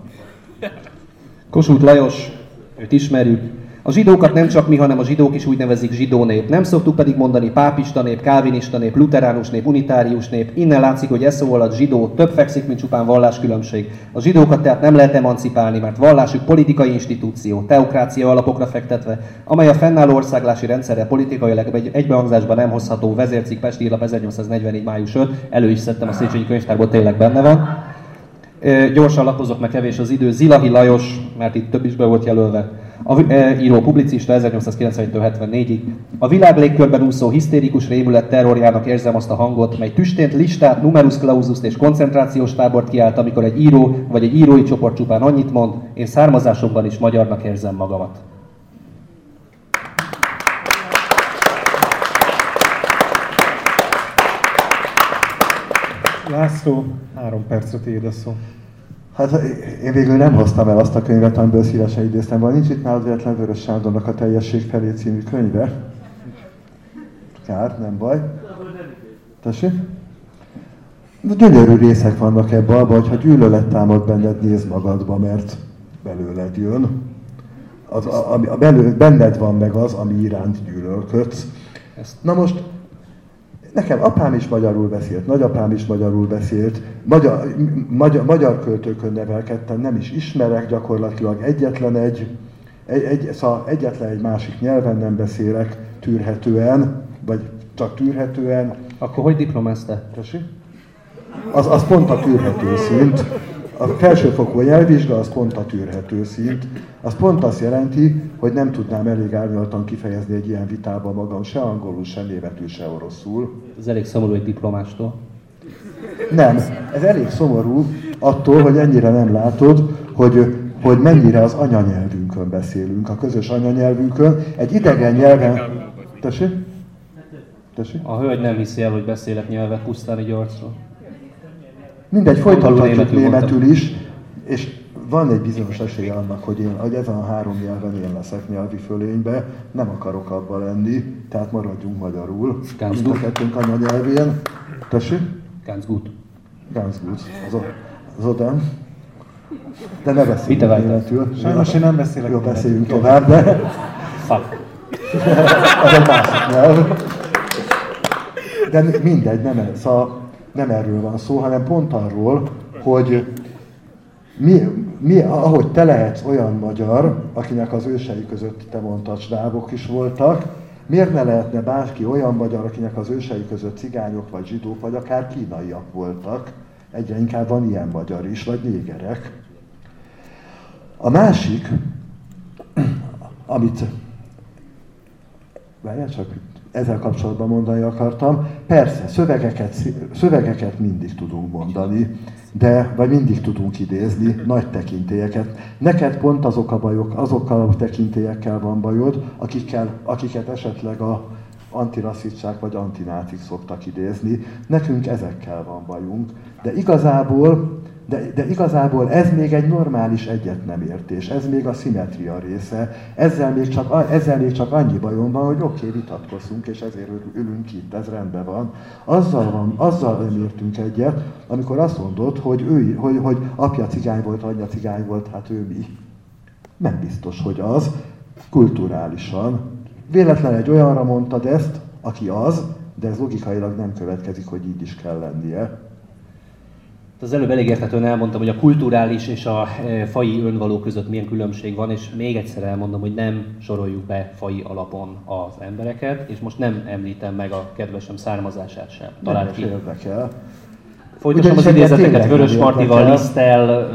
Kossuth Lajos, őt ismerjük, A zsidókat nem csak mi, hanem a zsidók is úgy nevezik zsidó nép. Nem szoktuk pedig mondani pápista nép, kálvinista nép, luteránus nép, unitárius nép. Innen látszik, hogy ez szó alatt zsidó több fekszik, mint csupán valláskülönbsség. A zsidókat tehát nem lehet emancipálni, mert vallásuk politikai institúció, teokrácia alapokra fektetve, amely a fennálló országlási rendszerre politikailag egy egybehangzásban nem hozható vezércik Pesti írlap 1844. május 5, elő is szedtem a Széchenyi könyvtárból, tényleg benne van. Gyorsan lapozok, meg kevés az idő. Zilahi Lajos, mert itt több is be volt jelölve, a író publicista 1891-74-ig. A világ légkörben úszó hisztérikus rémület terrorjának érzem azt a hangot, mely tüstént listát, numerus clausus és koncentrációs tábort kiállt, amikor egy író vagy egy írói csoport csupán annyit mond, én származásomban is magyarnak érzem magamat. László, három percre tiéd. Hát én végül nem hoztam el azt a könyvet, amiből szívesen idéztem. Van nincs itt nálad véletlen Vörös Sándornak a Teljesség felé című könyve? Kár, nem baj. Tessék? De gyönyörű részek vannak ebben, abban, hogy ha gyűlölet támad benned, nézd magadba, mert belőled jön. Az, a, a, a belő, benned van meg az, ami iránt gyűlölködsz. Na most Nekem apám is magyarul beszélt, nagyapám is magyarul beszélt, magyar, magyar, magyar költőkön nevelkedtem, nem is ismerek gyakorlatilag egyetlen egy, egy, egy, szóval egyetlen egy másik nyelven nem beszélek tűrhetően, vagy csak tűrhetően. Akkor hogy diplomáztál? Az, az pont a tűrhető szint a felsőfokú nyelvvizsga az pont a tűrhető szint. Az pont azt jelenti, hogy nem tudnám elég árnyaltan kifejezni egy ilyen vitában magam, se angolul, se németül, se oroszul. Ez elég szomorú egy diplomástól. Nem, ez elég szomorú attól, hogy ennyire nem látod, hogy, hogy mennyire az anyanyelvünkön beszélünk, a közös anyanyelvünkön. Egy idegen nyelven... Tessék? Tessék? A hölgy nem hiszi el, hogy beszélek nyelvet pusztán egy arcról. Mindegy, folytathatjuk németül is, és van egy bizonyos esélye annak, hogy, én, hogy ezen a három nyelven én leszek nyelvi fölénybe, nem akarok abba lenni, tehát maradjunk magyarul. Ganz gut. a anyanyelvén. Tessék? Ganz gut. Ganz gut. Az, az oda. De ne beszéljünk németül. Sajnos én nem beszélek Jó, beszéljünk tovább, de... Fuck. az egy másik nyelv. De mindegy, nem ez. Szóval nem erről van szó, hanem pont arról, hogy mi, mi, ahogy te lehetsz olyan magyar, akinek az ősei között te mondtad, slábok is voltak, miért ne lehetne bárki olyan magyar, akinek az ősei között cigányok, vagy zsidók, vagy akár kínaiak voltak? Egyre inkább van ilyen magyar is, vagy négerek. A másik, amit Várjál csak, ezzel kapcsolatban mondani akartam. Persze, szövegeket, szövegeket mindig tudunk mondani, de, vagy mindig tudunk idézni nagy tekintélyeket. Neked pont azok a bajok, azokkal a tekintélyekkel van bajod, akikkel, akiket esetleg a antirasszisták vagy antinácik szoktak idézni. Nekünk ezekkel van bajunk. De igazából de, de igazából ez még egy normális egyet nem értés, ez még a szimetria része. Ezzel még csak, ezzel még csak annyi bajom van, hogy oké, okay, vitatkozunk, és ezért ülünk itt, ez rendben van. Azzal, van, azzal nem értünk egyet, amikor azt mondod, hogy, ő, hogy, hogy apja cigány volt, anyja cigány volt, hát ő mi. Nem biztos, hogy az, kulturálisan. Véletlen egy olyanra mondtad ezt, aki az, de ez logikailag nem következik, hogy így is kell lennie. Az előbb elég értetően elmondtam, hogy a kulturális és a e, fai önvaló között milyen különbség van, és még egyszer elmondom, hogy nem soroljuk be fai alapon az embereket, és most nem említem meg a kedvesem származását sem. Talán ki. érdekel. Folytassam az idézeteket Vörös Martival, Lisztel,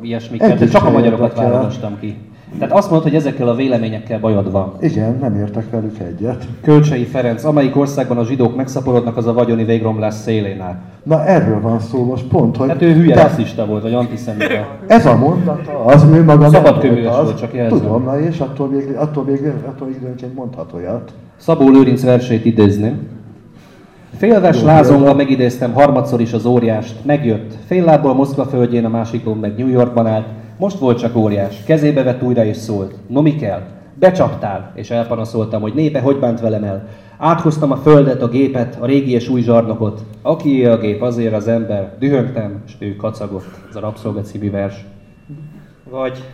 ilyesmikkel, csak a magyarokat választottam ki. Tehát azt mondod, hogy ezekkel a véleményekkel bajod van. Igen, nem értek velük egyet. Kölcsei Ferenc, amelyik országban a zsidók megszaporodnak, az a vagyoni végromlás szélénál. Na erről van szó most pont, hogy... Hát ő hülye te... rasszista volt, vagy antiszemita. Ez a mondata, az ő maga Szabadkőműves volt, volt, csak jelzem. Tudom, na és attól még, attól még, attól még időnként mondhat olyat. Szabó Lőrinc versét idézni. Félves lázongva megidéztem harmadszor is az óriást. Megjött. Fél lábbal Moszkva földjén, a másikon meg New Yorkban állt. Most volt csak óriás. Kezébe vett újra és szólt. No mi kell? Becsaptál, és elpanaszoltam, hogy népe hogy bánt velem el. Áthoztam a földet, a gépet, a régi és új zsarnokot. Aki a gép, azért az ember. Dühöngtem, és ő kacagott. Ez a Rabszolga című vers. Vagy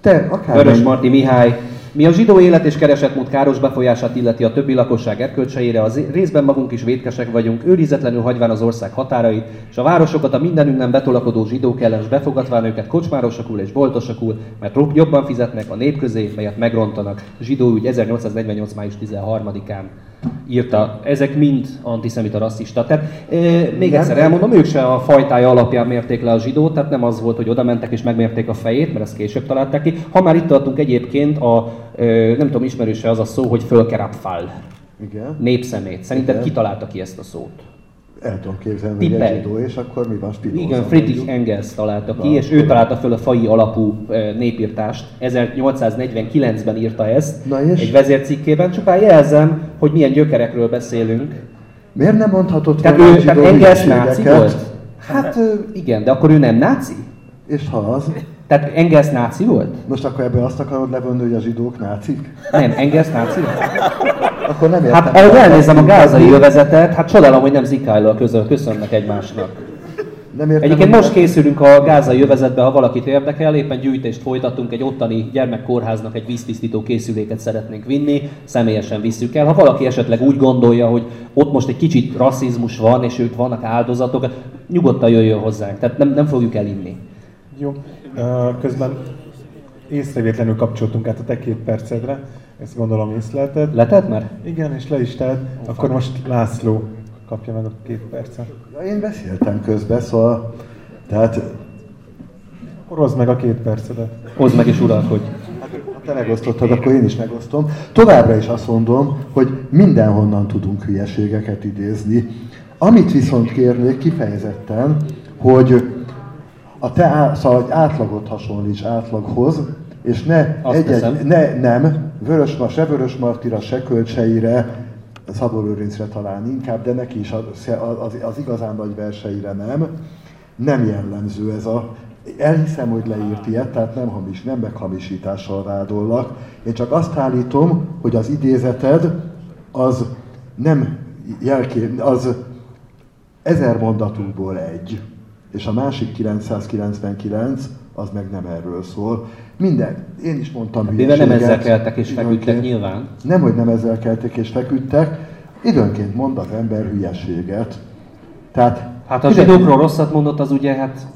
te akár Vörös Marti Mihály, Mi a zsidó élet és keresetmód káros befolyását illeti a többi lakosság erkölcseire, az részben magunk is vétkesek vagyunk, őrizetlenül hagyván az ország határait, és a városokat a mindenünnen betolakodó zsidók ellen és befogadván őket kocsmárosakul és boltosakul, mert jobban fizetnek a nép közé, melyet megrontanak. Zsidó ügy 1848. május 13-án írta. Ezek mind antiszemita, rasszista. Tehát e, még egyszer elmondom, ők se a fajtája alapján mérték le a zsidót, tehát nem az volt, hogy oda mentek és megmérték a fejét, mert ezt később találták ki. Ha már itt tartunk egyébként, a, e, nem tudom, ismerőse az a szó, hogy fölkerapfál. Igen. Népszemét. Szerinted Igen. ki találta ki ezt a szót? El tudom képzelni, hogy Tippelj. egy zsidó, és akkor mi van Spinoza? Igen, Friedrich mondjuk. Engels találta ki, Na, és ő találta föl a fai alapú népírtást. 1849-ben írta ezt Na és? egy vezércikkében. Csupán jelzem, hogy milyen gyökerekről beszélünk. Miért nem mondhatod Tehát, volna ő, tehát Engels náci volt? Hát igen, de akkor ő nem náci? És ha az? Tehát Engels náci volt? Most akkor ebből azt akarod levonni, hogy a zsidók nácik? Nem, Engels náci volt? Akkor nem értem. Hát ahogy elnézem a gázai övezetet, hát csodálom, hogy nem Zikállal közöl, köszönnek egymásnak. Nem értem, Egyébként most készülünk a gázai övezetbe, ha valakit érdekel, éppen gyűjtést folytatunk, egy ottani gyermekkórháznak egy víztisztító készüléket szeretnénk vinni, személyesen visszük el. Ha valaki esetleg úgy gondolja, hogy ott most egy kicsit rasszizmus van, és ők vannak áldozatok, nyugodtan jöjjön hozzánk, tehát nem, nem fogjuk elinni. Jó. Közben észrevétlenül kapcsoltunk át a te két percedre, ezt gondolom észlelted. Letett már? Igen, és le is telt. Akkor most László kapja meg a két percet. Ja, én beszéltem közben, szóval... Tehát Akkor hozd meg a két percedet. Hozd meg és uralkodj. ha te megosztottad, akkor én is megosztom. Továbbra is azt mondom, hogy mindenhonnan tudunk hülyeségeket idézni. Amit viszont kérnék kifejezetten, hogy a te á, szóval átlagot hasonlíts átlaghoz, és ne, egy, egy, ne nem, vörös, se Vörös Martira, se Kölcseire, Szabó Lőrincre talán inkább, de neki is az, az, az igazán nagy verseire nem. Nem jellemző ez a... Elhiszem, hogy leírt ilyet, tehát nem hamis, nem meghamisítással vádollak. Én csak azt állítom, hogy az idézeted az nem jelké, az ezer mondatúból egy, és a másik 999 az meg nem erről szól. Minden, én is mondtam Mivel nem ezzel keltek és feküdtek Időnként- nyilván. Nem, hogy nem ezzel keltek és feküdtek, időnként mond az ember hülyeséget. Tehát Hát a zsidókról rosszat mondott, az ugye hát...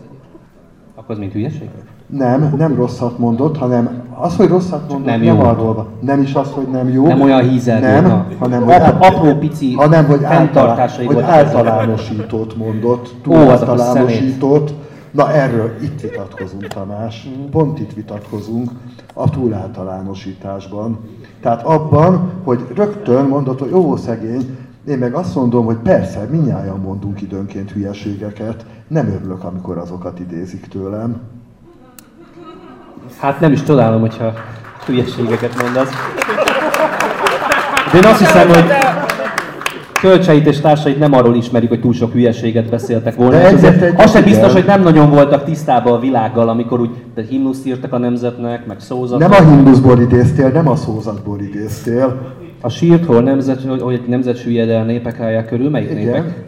Akkor az mint hülyeség? Nem, nem rosszat mondott, hanem az, hogy rosszat mondott, nem nem, arról van. Nem is az, hogy nem jó. Nem olyan hízelgő, Nem, na. hanem hogy, Apró- apró pici hanem, hogy, általá, hogy általánosítót mondott, túl Ó, az a általánosítót. Na erről itt vitatkozunk, Tamás. Pont itt vitatkozunk a túláltalánosításban. Tehát abban, hogy rögtön mondod, hogy ó, szegény, én meg azt mondom, hogy persze, minnyáján mondunk időnként hülyeségeket, nem örülök, amikor azokat idézik tőlem. Hát nem is csodálom, hogyha hülyeségeket mondasz. De én azt hiszem, hogy Kölcseit és társait nem arról ismerik, hogy túl sok hülyeséget beszéltek volna. De És azért egyet-egyet az sem biztos, hogy nem nagyon voltak tisztában a világgal, amikor úgy de himnuszt írtak a nemzetnek, meg szózatot. Nem a himnuszból idéztél, nem a szózatból idéztél. A sírt, hol nemzet, hogy nemzet süllyed el népek állják körül, melyik Igen. népek?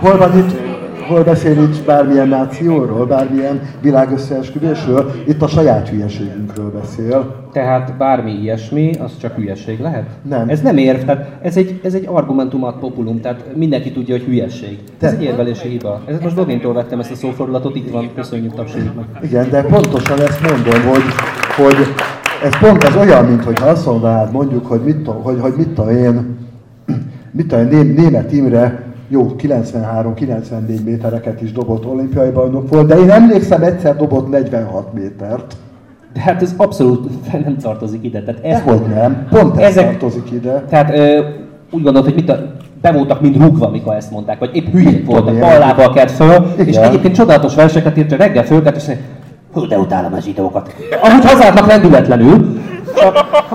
Hol van itt, hol beszél itt bármilyen nációról, bármilyen világösszeesküvésről? Itt a saját hülyeségünkről beszél. Tehát bármi ilyesmi, az csak hülyeség lehet? Nem. Ez nem érv, tehát ez egy, ez egy argumentum ad populum, tehát mindenki tudja, hogy hülyeség. Ez De- egy érvelési hiba. Ez most Dogintól vettem ezt a szófordulatot, itt van, köszönjük, tapsoljuk meg. Igen, de pontosan ezt mondom, hogy, hogy ez pont ez olyan, mint hogy azt mondanád mondjuk, hogy mit, hogy, hogy mit tudom én, mit tudom német Imre jó 93-94 métereket is dobott olimpiai bajnok volt, de én emlékszem egyszer dobott 46 métert. De hát ez abszolút nem tartozik ide. Tehát ez, Dehogy nem, pont ez Ezek- tartozik ide. Tehát ö, úgy gondolt, hogy mit a, be voltak mind rúgva, amikor ezt mondták, vagy épp hülyék voltak, én. ballábbal kelt föl, és Igen. egyébként csodálatos verseket írt, hogy reggel fölkelt, és hú, de utálom a zsidókat. Amúgy hazátnak lendületlenül,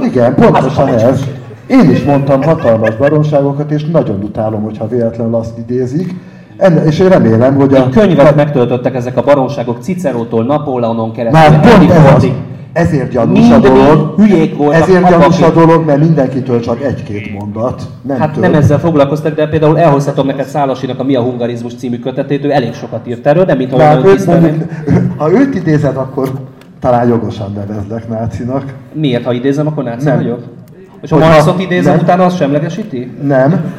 Igen, pontosan ez. Én is mondtam hatalmas baromságokat, és nagyon utálom, hogyha véletlenül azt idézik. Enne, és én remélem, hogy a... könyvet megtöltöttek ezek a baromságok Cicerótól, Napóleonon keresztül. Már pont ez az. Ezért gyanús a dolog. hülyék voltak, Ezért gyanús a dolog, mert mindenkitől csak egy-két mondat. Nem Hát több. nem ezzel foglalkoztak, de például elhozhatom neked Szálasinak a Mi a hungarizmus című kötetét, ő elég sokat írt erről, nem mint olyan őt mondjuk, ha őt idézed, akkor talán jogosan nevezlek nácinak. Miért, ha idézem, akkor náci Nem. vagyok? És ha Hogyha- Marxot idézem, utána azt semlegesíti? Nem,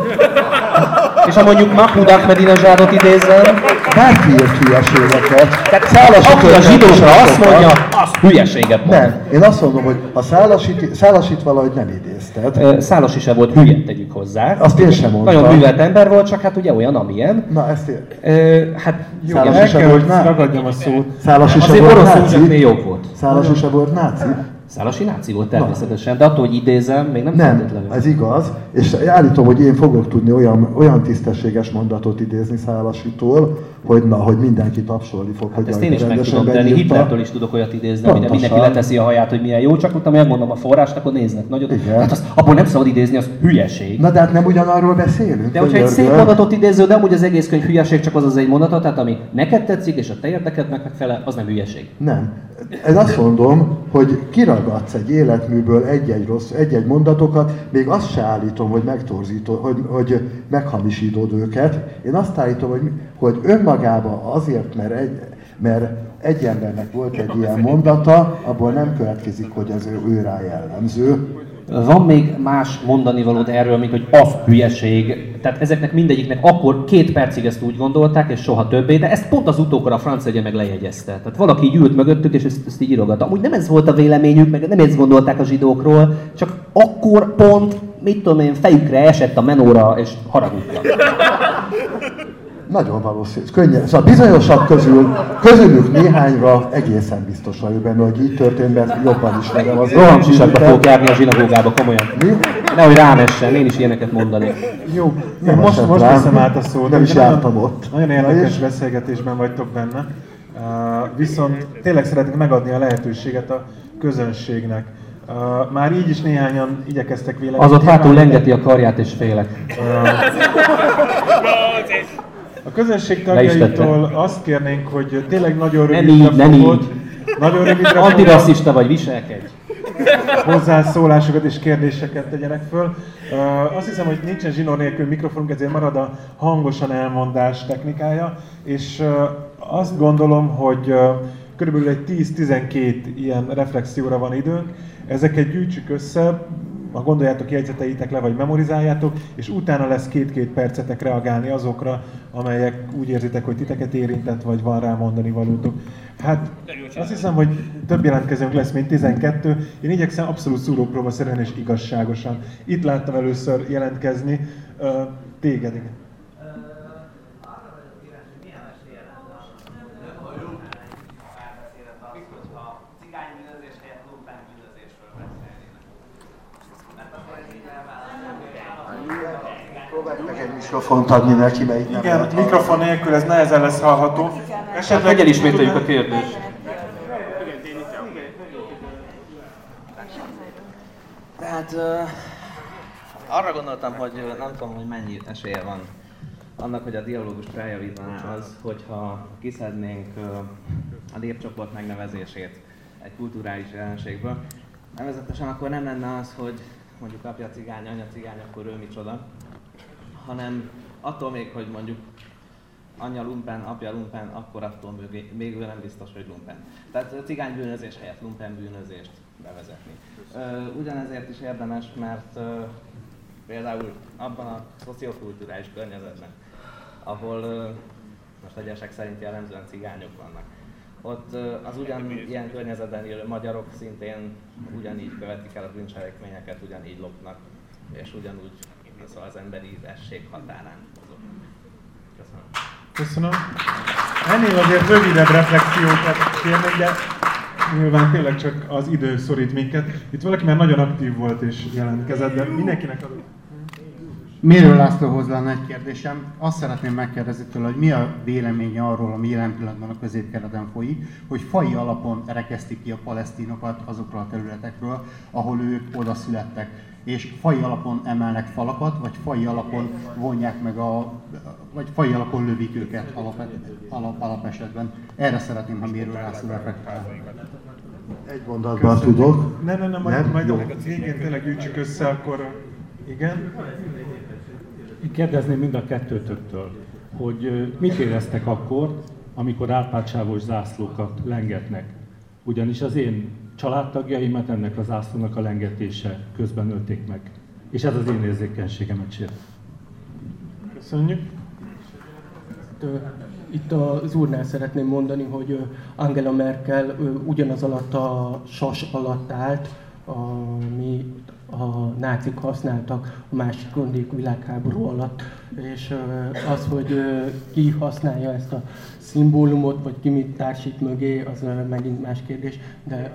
És ha mondjuk Mahmoud Ahmadinejadot idézem, bárki írt hülyeségeket. tehát Szálasi aki a zsidókra azt mondja, az hülyeséget mond. Nem, én azt mondom, hogy ha szálasít, szálasít valahogy nem idézted. Ö, Szálasi se volt hülye, tegyük hozzá. Azt én sem mondtam. Nagyon művelt ember volt, csak hát ugye olyan, amilyen. Na, ezt én... Hát Jó, se kell, volt ragadjam a szót. Szálasi se azért volt náci? jobb volt. Szálasi se volt náci? Szálasi volt természetesen, de attól, hogy idézem, még nem, Nem, ez igaz, és állítom, hogy én fogok tudni olyan, olyan tisztességes mondatot idézni Szálasitól, hogy na, hogy mindenki tapsolni fog, hogy Ezt én is meg tudom tenni. Hitlertől is tudok olyat idézni, amire mindenki leteszi a haját, hogy milyen jó, csak utána megmondom a forrást, akkor néznek nagyot. Igen. Hát azt, abból nem szabad idézni, az hülyeség. Na de hát nem ugyanarról beszélünk. De hogyha egy szép mondatot idéző, de amúgy az egész könyv hülyeség, csak az az egy mondatot, tehát ami neked tetszik, és a te érdekednek megfelel, az nem hülyeség. Nem. Én azt mondom, hogy kiragadsz egy életműből egy-egy rossz, egy-egy mondatokat, még azt se állítom, hogy megtorzítod, hogy, hogy meghamisítod őket. Én azt állítom, hogy, hogy önmagában azért, mert egy, mert egy embernek volt egy ilyen mondata, abból nem következik, hogy ez ő, ő rá jellemző. Van még más mondani valód erről, mint hogy az hülyeség. Tehát ezeknek mindegyiknek akkor két percig ezt úgy gondolták, és soha többé, de ezt pont az utókor a francia egye meg lejegyezte. Tehát valaki így ült mögöttük, és ezt, ezt így írogatta. Amúgy nem ez volt a véleményük, meg nem ezt gondolták a zsidókról, csak akkor pont, mit tudom én, fejükre esett a menóra, és haragudtak. Nagyon valószínű. Könnyen. Szóval bizonyosak közül, közülük néhányra egészen biztos vagyok benne, hogy így történt, mert jobban ismerem az Rohamsisakba fogok járni a zsinagógába, komolyan. Mi? Nehogy rám essen, én is ilyeneket mondani. Jó, Nem most, most rám. veszem át a szót. Nem is jártam ott. Nagyon Na érdekes és? beszélgetésben vagytok benne. Uh, viszont tényleg szeretnék megadni a lehetőséget a közönségnek. Uh, már így is néhányan igyekeztek véleményt Az ott hátul lengeti a karját és félek. A tette. tagjaitól azt kérnénk, hogy tényleg nagyon Nem rövidre így, nem fogod, így. nagyon rövidre Antirasszista vagy, viselkedj! hozzászólásokat és kérdéseket tegyenek föl. Uh, azt hiszem, hogy nincsen zsinór nélkül mikrofonunk, ezért marad a hangosan elmondás technikája, és uh, azt gondolom, hogy uh, körülbelül egy 10-12 ilyen reflexióra van időnk. Ezeket gyűjtsük össze, ha gondoljátok, jegyzeteitek le, vagy memorizáljátok, és utána lesz két-két percetek reagálni azokra, amelyek úgy érzitek, hogy titeket érintett, vagy van rá mondani valótok. Hát azt hiszem, hogy több jelentkezőnk lesz, mint 12. Én igyekszem abszolút szúrópróbaszerűen és igazságosan. Itt láttam először jelentkezni téged. igen. Meg egy mikrofont adni neki, mert nem Igen, lehet mikrofon nélkül ez nehezen lesz hallható. Esetleg Hogy elismételjük a kérdést? Tehát ö, arra gondoltam, hogy nem tudom, hogy mennyi esélye van annak, hogy a dialógus feljavítaná az, hogyha kiszednénk ö, a népcsoport megnevezését egy kulturális jelenségből. Nevezetesen akkor nem lenne az, hogy mondjuk apja cigány, anya cigány, akkor ő micsoda, hanem attól még, hogy mondjuk anyja lumpen, apja lumpen, akkor attól ő nem biztos, hogy lumpen. Tehát a cigánybűnözés helyett lumpen bűnözést bevezetni. Ugyanezért is érdemes, mert például abban a szociokulturális környezetben, ahol most egyesek szerint jellemzően cigányok vannak, ott az ugyan ilyen környezetben élő magyarok szintén ugyanígy követik el a bűncselekményeket, ugyanígy lopnak, és ugyanúgy szóval az emberi esség határán mozognak. Köszönöm. Köszönöm. Ennél azért rövidebb reflexiókat kérnék, de nyilván tényleg csak az idő szorít minket. Itt valaki már nagyon aktív volt és jelentkezett, de mindenkinek adok. Mérő Lászlóhoz lenne egy kérdésem. Azt szeretném megkérdezni tőle, hogy mi a véleménye arról, ami jelen pillanatban a középkeleten folyik, hogy fai alapon rekesztik ki a palesztinokat azokról a területekről, ahol ők oda születtek, és fai alapon emelnek falakat, vagy fai alapon vonják meg a, vagy fai alapon lövik őket alap, alap, alapesetben. Erre szeretném, ha Mérő reflektál. Egy mondatban tudok. Nem, nem, nem, majd, Nem? majd Jó. a végén tényleg gyűjtsük össze, akkor igen. Én kérdezném mind a kettőtöktől, hogy ö, mit éreztek akkor, amikor árpácsávos zászlókat lengetnek Ugyanis az én családtagjaimat ennek az ászlónak a lengetése közben ölték meg. És ez az én érzékenységemet sért. Köszönjük. Itt az úrnál szeretném mondani, hogy Angela Merkel ugyanaz alatt a sas alatt állt, ami a nácik használtak a másik világháború alatt. És az, hogy ki használja ezt a szimbólumot, vagy ki mit társít mögé, az megint más kérdés, de...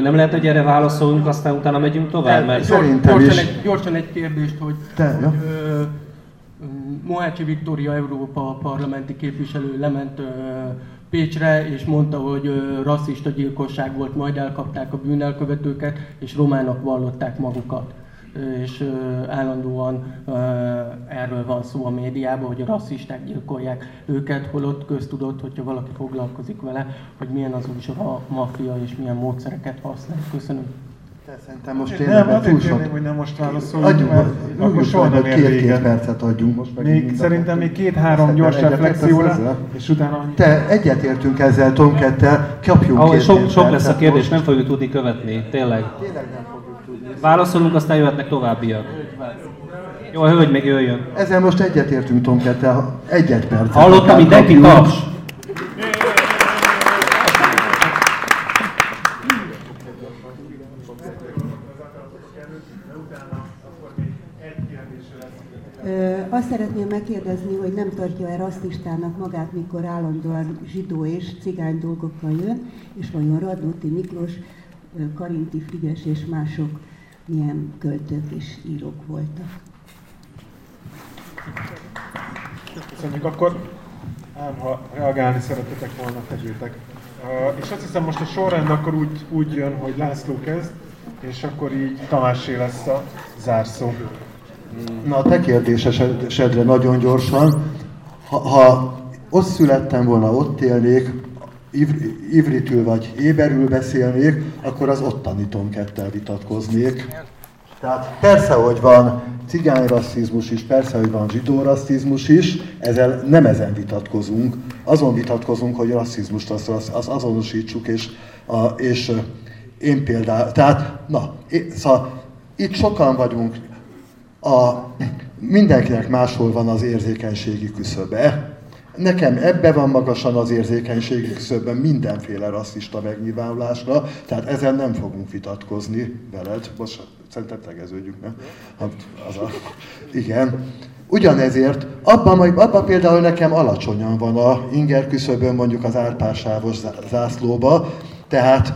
nem lehet, hogy erre válaszolunk, aztán utána megyünk tovább? Mert... Szerintem gyorsan, is. Egy, gyorsan egy kérdést, hogy Te, ja. ö, Mohácsi Viktória Európa parlamenti képviselő lement ö, Pécsre, és mondta, hogy rasszista gyilkosság volt, majd elkapták a bűnelkövetőket, és románok vallották magukat és állandóan erről van szó a médiában, hogy a rasszisták gyilkolják őket, holott köztudott, hogyha valaki foglalkozik vele, hogy milyen az a maffia és milyen módszereket használ. Köszönöm. Te szerintem most tényleg nem, túl sok... hogy nem most válaszolunk, adjunk, mert akkor soha nem ér két, percet adjunk most meg. Még szerintem még két-három gyors reflexióra, és utána annyi... Te egyetértünk ezzel Tomkettel, kapjunk Ahol sok, sok lesz a kérdés, most. nem fogjuk tudni követni, tényleg. Tényleg nem Válaszolunk, aztán jöhetnek továbbiak. Jó, a hölgy még jöjjön. Ezzel most egyetértünk Tomkettel, egyet perc. Hallottam, mindenki taps. Azt szeretném megkérdezni, hogy nem tartja-e rasszistának magát, mikor állandóan zsidó és cigány dolgokkal jön, és vajon Radnóti Miklós, Karinti Frigyes és mások milyen költők és írók voltak. Köszönjük, akkor ám, ha reagálni szeretetek volna, tegyétek. Uh, és azt hiszem most a sorrend akkor úgy, úgy jön, hogy László kezd, és akkor így Tamásé lesz a zárszó. Na a te kérdésesedre nagyon gyorsan. Ha, ha ott születtem volna, ott élnék, ivritül vagy éberül beszélnék, akkor az ottani Tomkettel vitatkoznék. Tehát persze, hogy van cigányrasszizmus is, persze, hogy van zsidórasszizmus is, ezzel nem ezen vitatkozunk. Azon vitatkozunk, hogy rasszizmust azt, azt azonosítsuk, és, a, és én például, tehát, na, én, szóval itt sokan vagyunk, a, mindenkinek máshol van az érzékenységi küszöbe, Nekem ebbe van magasan az érzékenységi küszöbben mindenféle rasszista megnyilvánulásra, tehát ezen nem fogunk vitatkozni veled. Most szerintem tegeződjük, nem? Az a, igen. Ugyanezért, abban, abban például nekem alacsonyan van a inger küszöbön mondjuk az árpársávos zászlóba, tehát,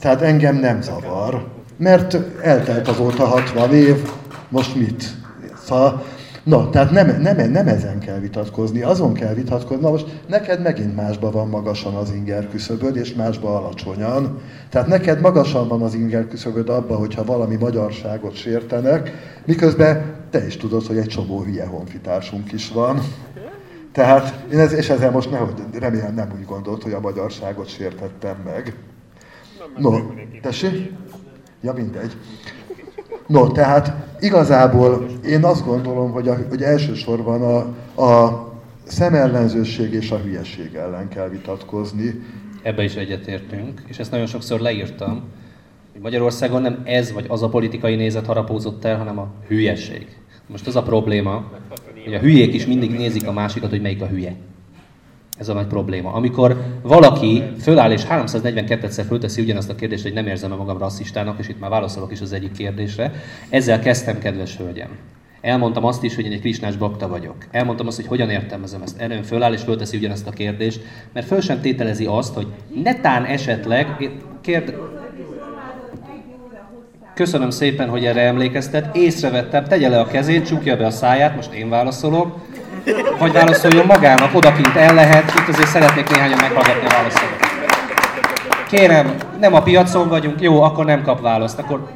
tehát engem nem zavar, mert eltelt azóta 60 év, most mit? Szóval No, tehát nem, nem, nem ezen kell vitatkozni, azon kell vitatkozni. Na most neked megint másban van magasan az inger küszöböd, és másban alacsonyan. Tehát neked magasan van az inger küszöböd abban, hogyha valami magyarságot sértenek, miközben te is tudod, hogy egy csomó hülye honfitársunk is van. Tehát én ez, és ezzel most nehogy, remélem nem úgy gondolt, hogy a magyarságot sértettem meg. No, tessék? Ja, mindegy. No, tehát igazából én azt gondolom, hogy, a, hogy elsősorban a, a szemellenzőség és a hülyeség ellen kell vitatkozni. Ebbe is egyetértünk, és ezt nagyon sokszor leírtam, hogy Magyarországon nem ez vagy az a politikai nézet harapózott el, hanem a hülyeség. Most az a probléma, hogy a hülyék is mindig nézik a másikat, hogy melyik a hülye. Ez a nagy probléma. Amikor valaki föláll és 342-szer fölteszi ugyanazt a kérdést, hogy nem érzem-e magam rasszistának, és itt már válaszolok is az egyik kérdésre, ezzel kezdtem, kedves hölgyem. Elmondtam azt is, hogy én egy krisnás bakta vagyok. Elmondtam azt, hogy hogyan értelmezem ezt. Erőn föláll és fölteszi ugyanazt a kérdést, mert föl sem tételezi azt, hogy netán esetleg, kérd... Köszönöm szépen, hogy erre emlékeztet. Észrevettem, tegye le a kezét, csukja be a száját, most én válaszolok vagy válaszoljon magának, odakint el lehet, itt azért szeretnék néhányan meghallgatni a válaszokat. Kérem, nem a piacon vagyunk, jó, akkor nem kap választ, akkor...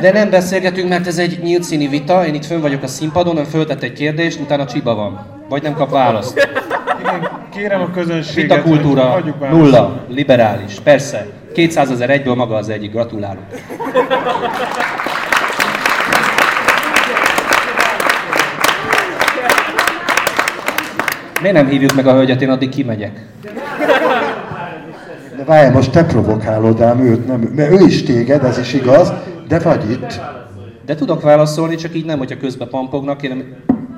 De nem beszélgetünk, mert ez egy nyílt színi vita, én itt fönn vagyok a színpadon, ön föltett egy kérdést, utána csiba van. Vagy nem kap választ. kérem a közönséget, Vita kultúra, nulla, liberális, persze. 200 ezer egyből maga az egyik, gratulálok. Miért nem hívjuk meg a hölgyet, én addig kimegyek. De várj, most te provokálod ám őt, nem, mert ő is téged, ez is igaz, de vagy itt. De tudok válaszolni, csak így nem, hogyha közbe pampognak, én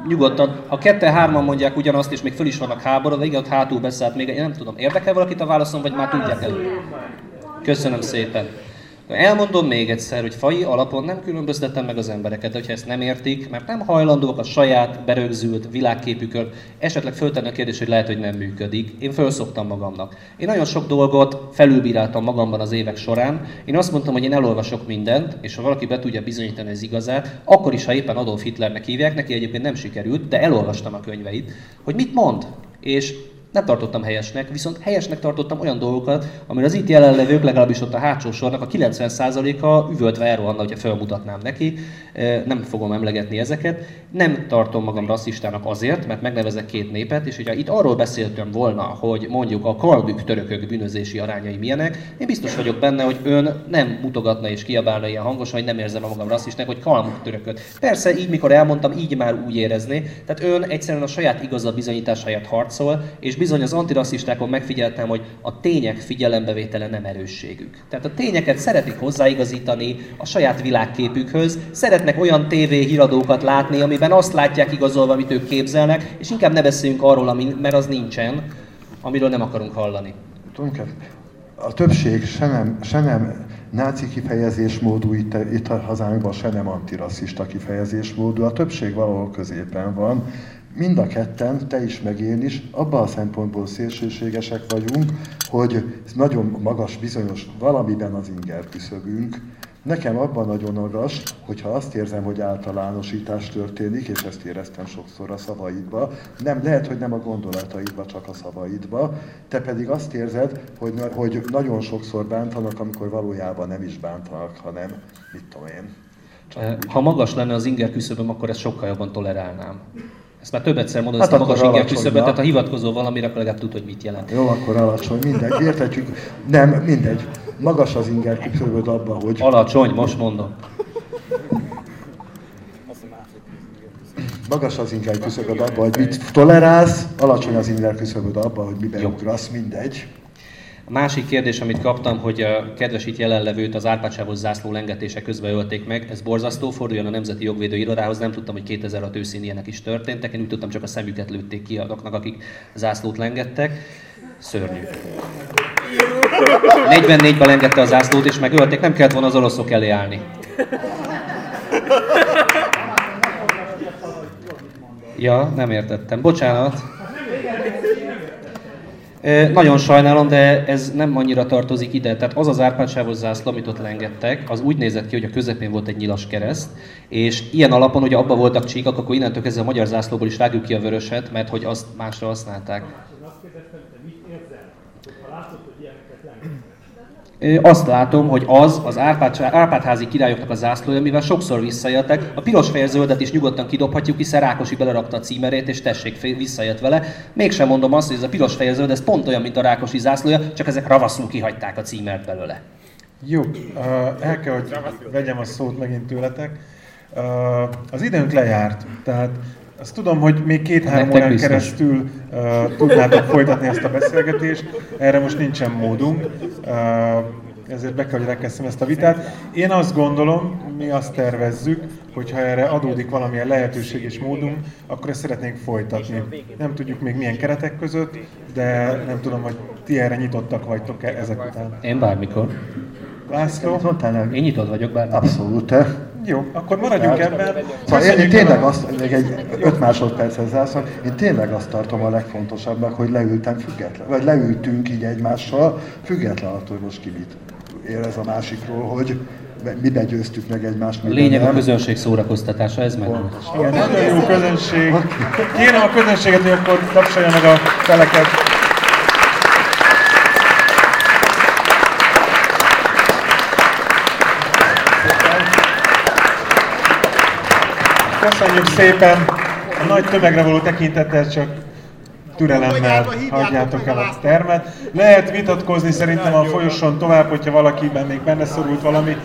nyugodtan, ha kette-hárman mondják ugyanazt, és még föl is vannak háborodva, igen, ott hátul beszélt még, én nem tudom, érdekel valakit a válaszom, vagy már tudják el? Köszönöm szépen. Elmondom még egyszer, hogy fai alapon nem különböztetem meg az embereket, de hogyha ezt nem értik, mert nem hajlandóak a saját berögzült világképükön, esetleg föltenni a kérdés, hogy lehet, hogy nem működik. Én felszoktam magamnak. Én nagyon sok dolgot felülbíráltam magamban az évek során. Én azt mondtam, hogy én elolvasok mindent, és ha valaki be tudja bizonyítani az igazát, akkor is, ha éppen Adolf Hitlernek hívják, neki egyébként nem sikerült, de elolvastam a könyveit, hogy mit mond. És nem tartottam helyesnek, viszont helyesnek tartottam olyan dolgokat, amire az itt jelenlevők, legalábbis ott a hátsó sornak a 90%-a üvöltve elrohanna, hogyha felmutatnám neki. Nem fogom emlegetni ezeket. Nem tartom magam rasszistának azért, mert megnevezek két népet, és hogyha itt arról beszéltem volna, hogy mondjuk a kalmük törökök bűnözési arányai milyenek, én biztos vagyok benne, hogy ön nem mutogatna és kiabálna ilyen hangosan, hogy nem érzem magam rasszistának, hogy kalmuk törököt. Persze, így mikor elmondtam, így már úgy érezni. Tehát ön egyszerűen a saját igazat bizonyításáért harcol, és bizony az antirasszistákon megfigyeltem, hogy a tények figyelembevétele nem erősségük. Tehát a tényeket szeretik hozzáigazítani a saját világképükhöz, szeretnek olyan TV híradókat látni, amiben azt látják igazolva, amit ők képzelnek, és inkább ne beszéljünk arról, ami, mert az nincsen, amiről nem akarunk hallani. A többség se nem, se nem náci kifejezésmódú itt, itt a hazánkban, se nem antirasszista kifejezésmódú. A többség valahol középen van mind a ketten, te is, meg én is, abban a szempontból szélsőségesek vagyunk, hogy nagyon magas bizonyos valamiben az inger küszöbünk. Nekem abban nagyon magas, hogyha azt érzem, hogy általánosítás történik, és ezt éreztem sokszor a szavaidba, nem, lehet, hogy nem a gondolataidba, csak a szavaidba, te pedig azt érzed, hogy, hogy nagyon sokszor bántanak, amikor valójában nem is bántanak, hanem mit tudom én. Csak ha magas lenne az inger küszöböm, akkor ezt sokkal jobban tolerálnám. Ezt már többetszer mondod, hát ezt a magas inger küszöböt, tehát ha hivatkozó valamire, akkor legalább tud, hogy mit jelent. Jó, akkor alacsony, mindegy, értetjük. Nem, mindegy. Magas az inger küszöböd abban, hogy... Alacsony, most mondom. Magas az inger küszöböd abban, hogy mit tolerálsz, alacsony az inger küszöböd abban, hogy miben ugrasz, mindegy. A másik kérdés, amit kaptam, hogy a kedves itt jelenlevőt az Árpádsávos zászló lengetése közben ölték meg, ez borzasztó, forduljon a Nemzeti Jogvédő Irodához, nem tudtam, hogy 2006 őszén ilyenek is történtek, én úgy tudtam, csak a szemüket lőtték ki azoknak, akik zászlót lengettek. Szörnyű. 44-ben lengette a zászlót, és megölték, nem kellett volna az oroszok elé állni. Ja, nem értettem. Bocsánat. Nagyon sajnálom, de ez nem annyira tartozik ide. Tehát az az árpádsávos zászló, amit ott lengettek, az úgy nézett ki, hogy a közepén volt egy nyilas kereszt, és ilyen alapon, hogy abban voltak csíkak, akkor innentől kezdve a magyar zászlóból is vágjuk ki a vöröset, mert hogy azt másra használták. azt látom, hogy az az Árpád, Árpádházi királyoknak a zászlója, mivel sokszor visszajöttek. A piros fehér zöldet is nyugodtan kidobhatjuk, hiszen Rákosi belerakta a címerét, és tessék, visszajött vele. Mégsem mondom azt, hogy ez a piros fehér zöld, ez pont olyan, mint a Rákosi zászlója, csak ezek ravaszul kihagyták a címert belőle. Jó, el kell, hogy vegyem a szót megint tőletek. Az időnk lejárt, tehát azt tudom, hogy még két-három órán biztos. keresztül uh, tudnátok folytatni ezt a beszélgetést, erre most nincsen módunk, uh, ezért be kell, hogy rekesszem ezt a vitát. Én azt gondolom, mi azt tervezzük, hogy ha erre adódik valamilyen lehetőség és módunk, akkor ezt szeretnénk folytatni. Nem tudjuk még milyen keretek között, de nem tudom, hogy ti erre nyitottak vagytok -e ezek után. Én bármikor. László? Én nyitott vagyok bármikor. Abszolút. Jó, akkor maradjunk ebben. Szóval én, én tényleg azt, még egy öt másodpercet zászol, én tényleg azt tartom a legfontosabbnak, hogy leültem független, vagy leültünk így egymással, független attól, hogy most ki mit érez a másikról, hogy mi begyőztük meg egymást. Lényeg a közönség szórakoztatása, ez meg. Igen, nagyon jó közönség. Kérem a közönséget, hogy akkor tapsolja meg a teleket. Köszönjük szépen! A nagy tömegre való tekintettel csak türelemmel hagyjátok el a termet. Lehet vitatkozni szerintem a folyoson tovább, hogyha valakiben még benne szorult valami,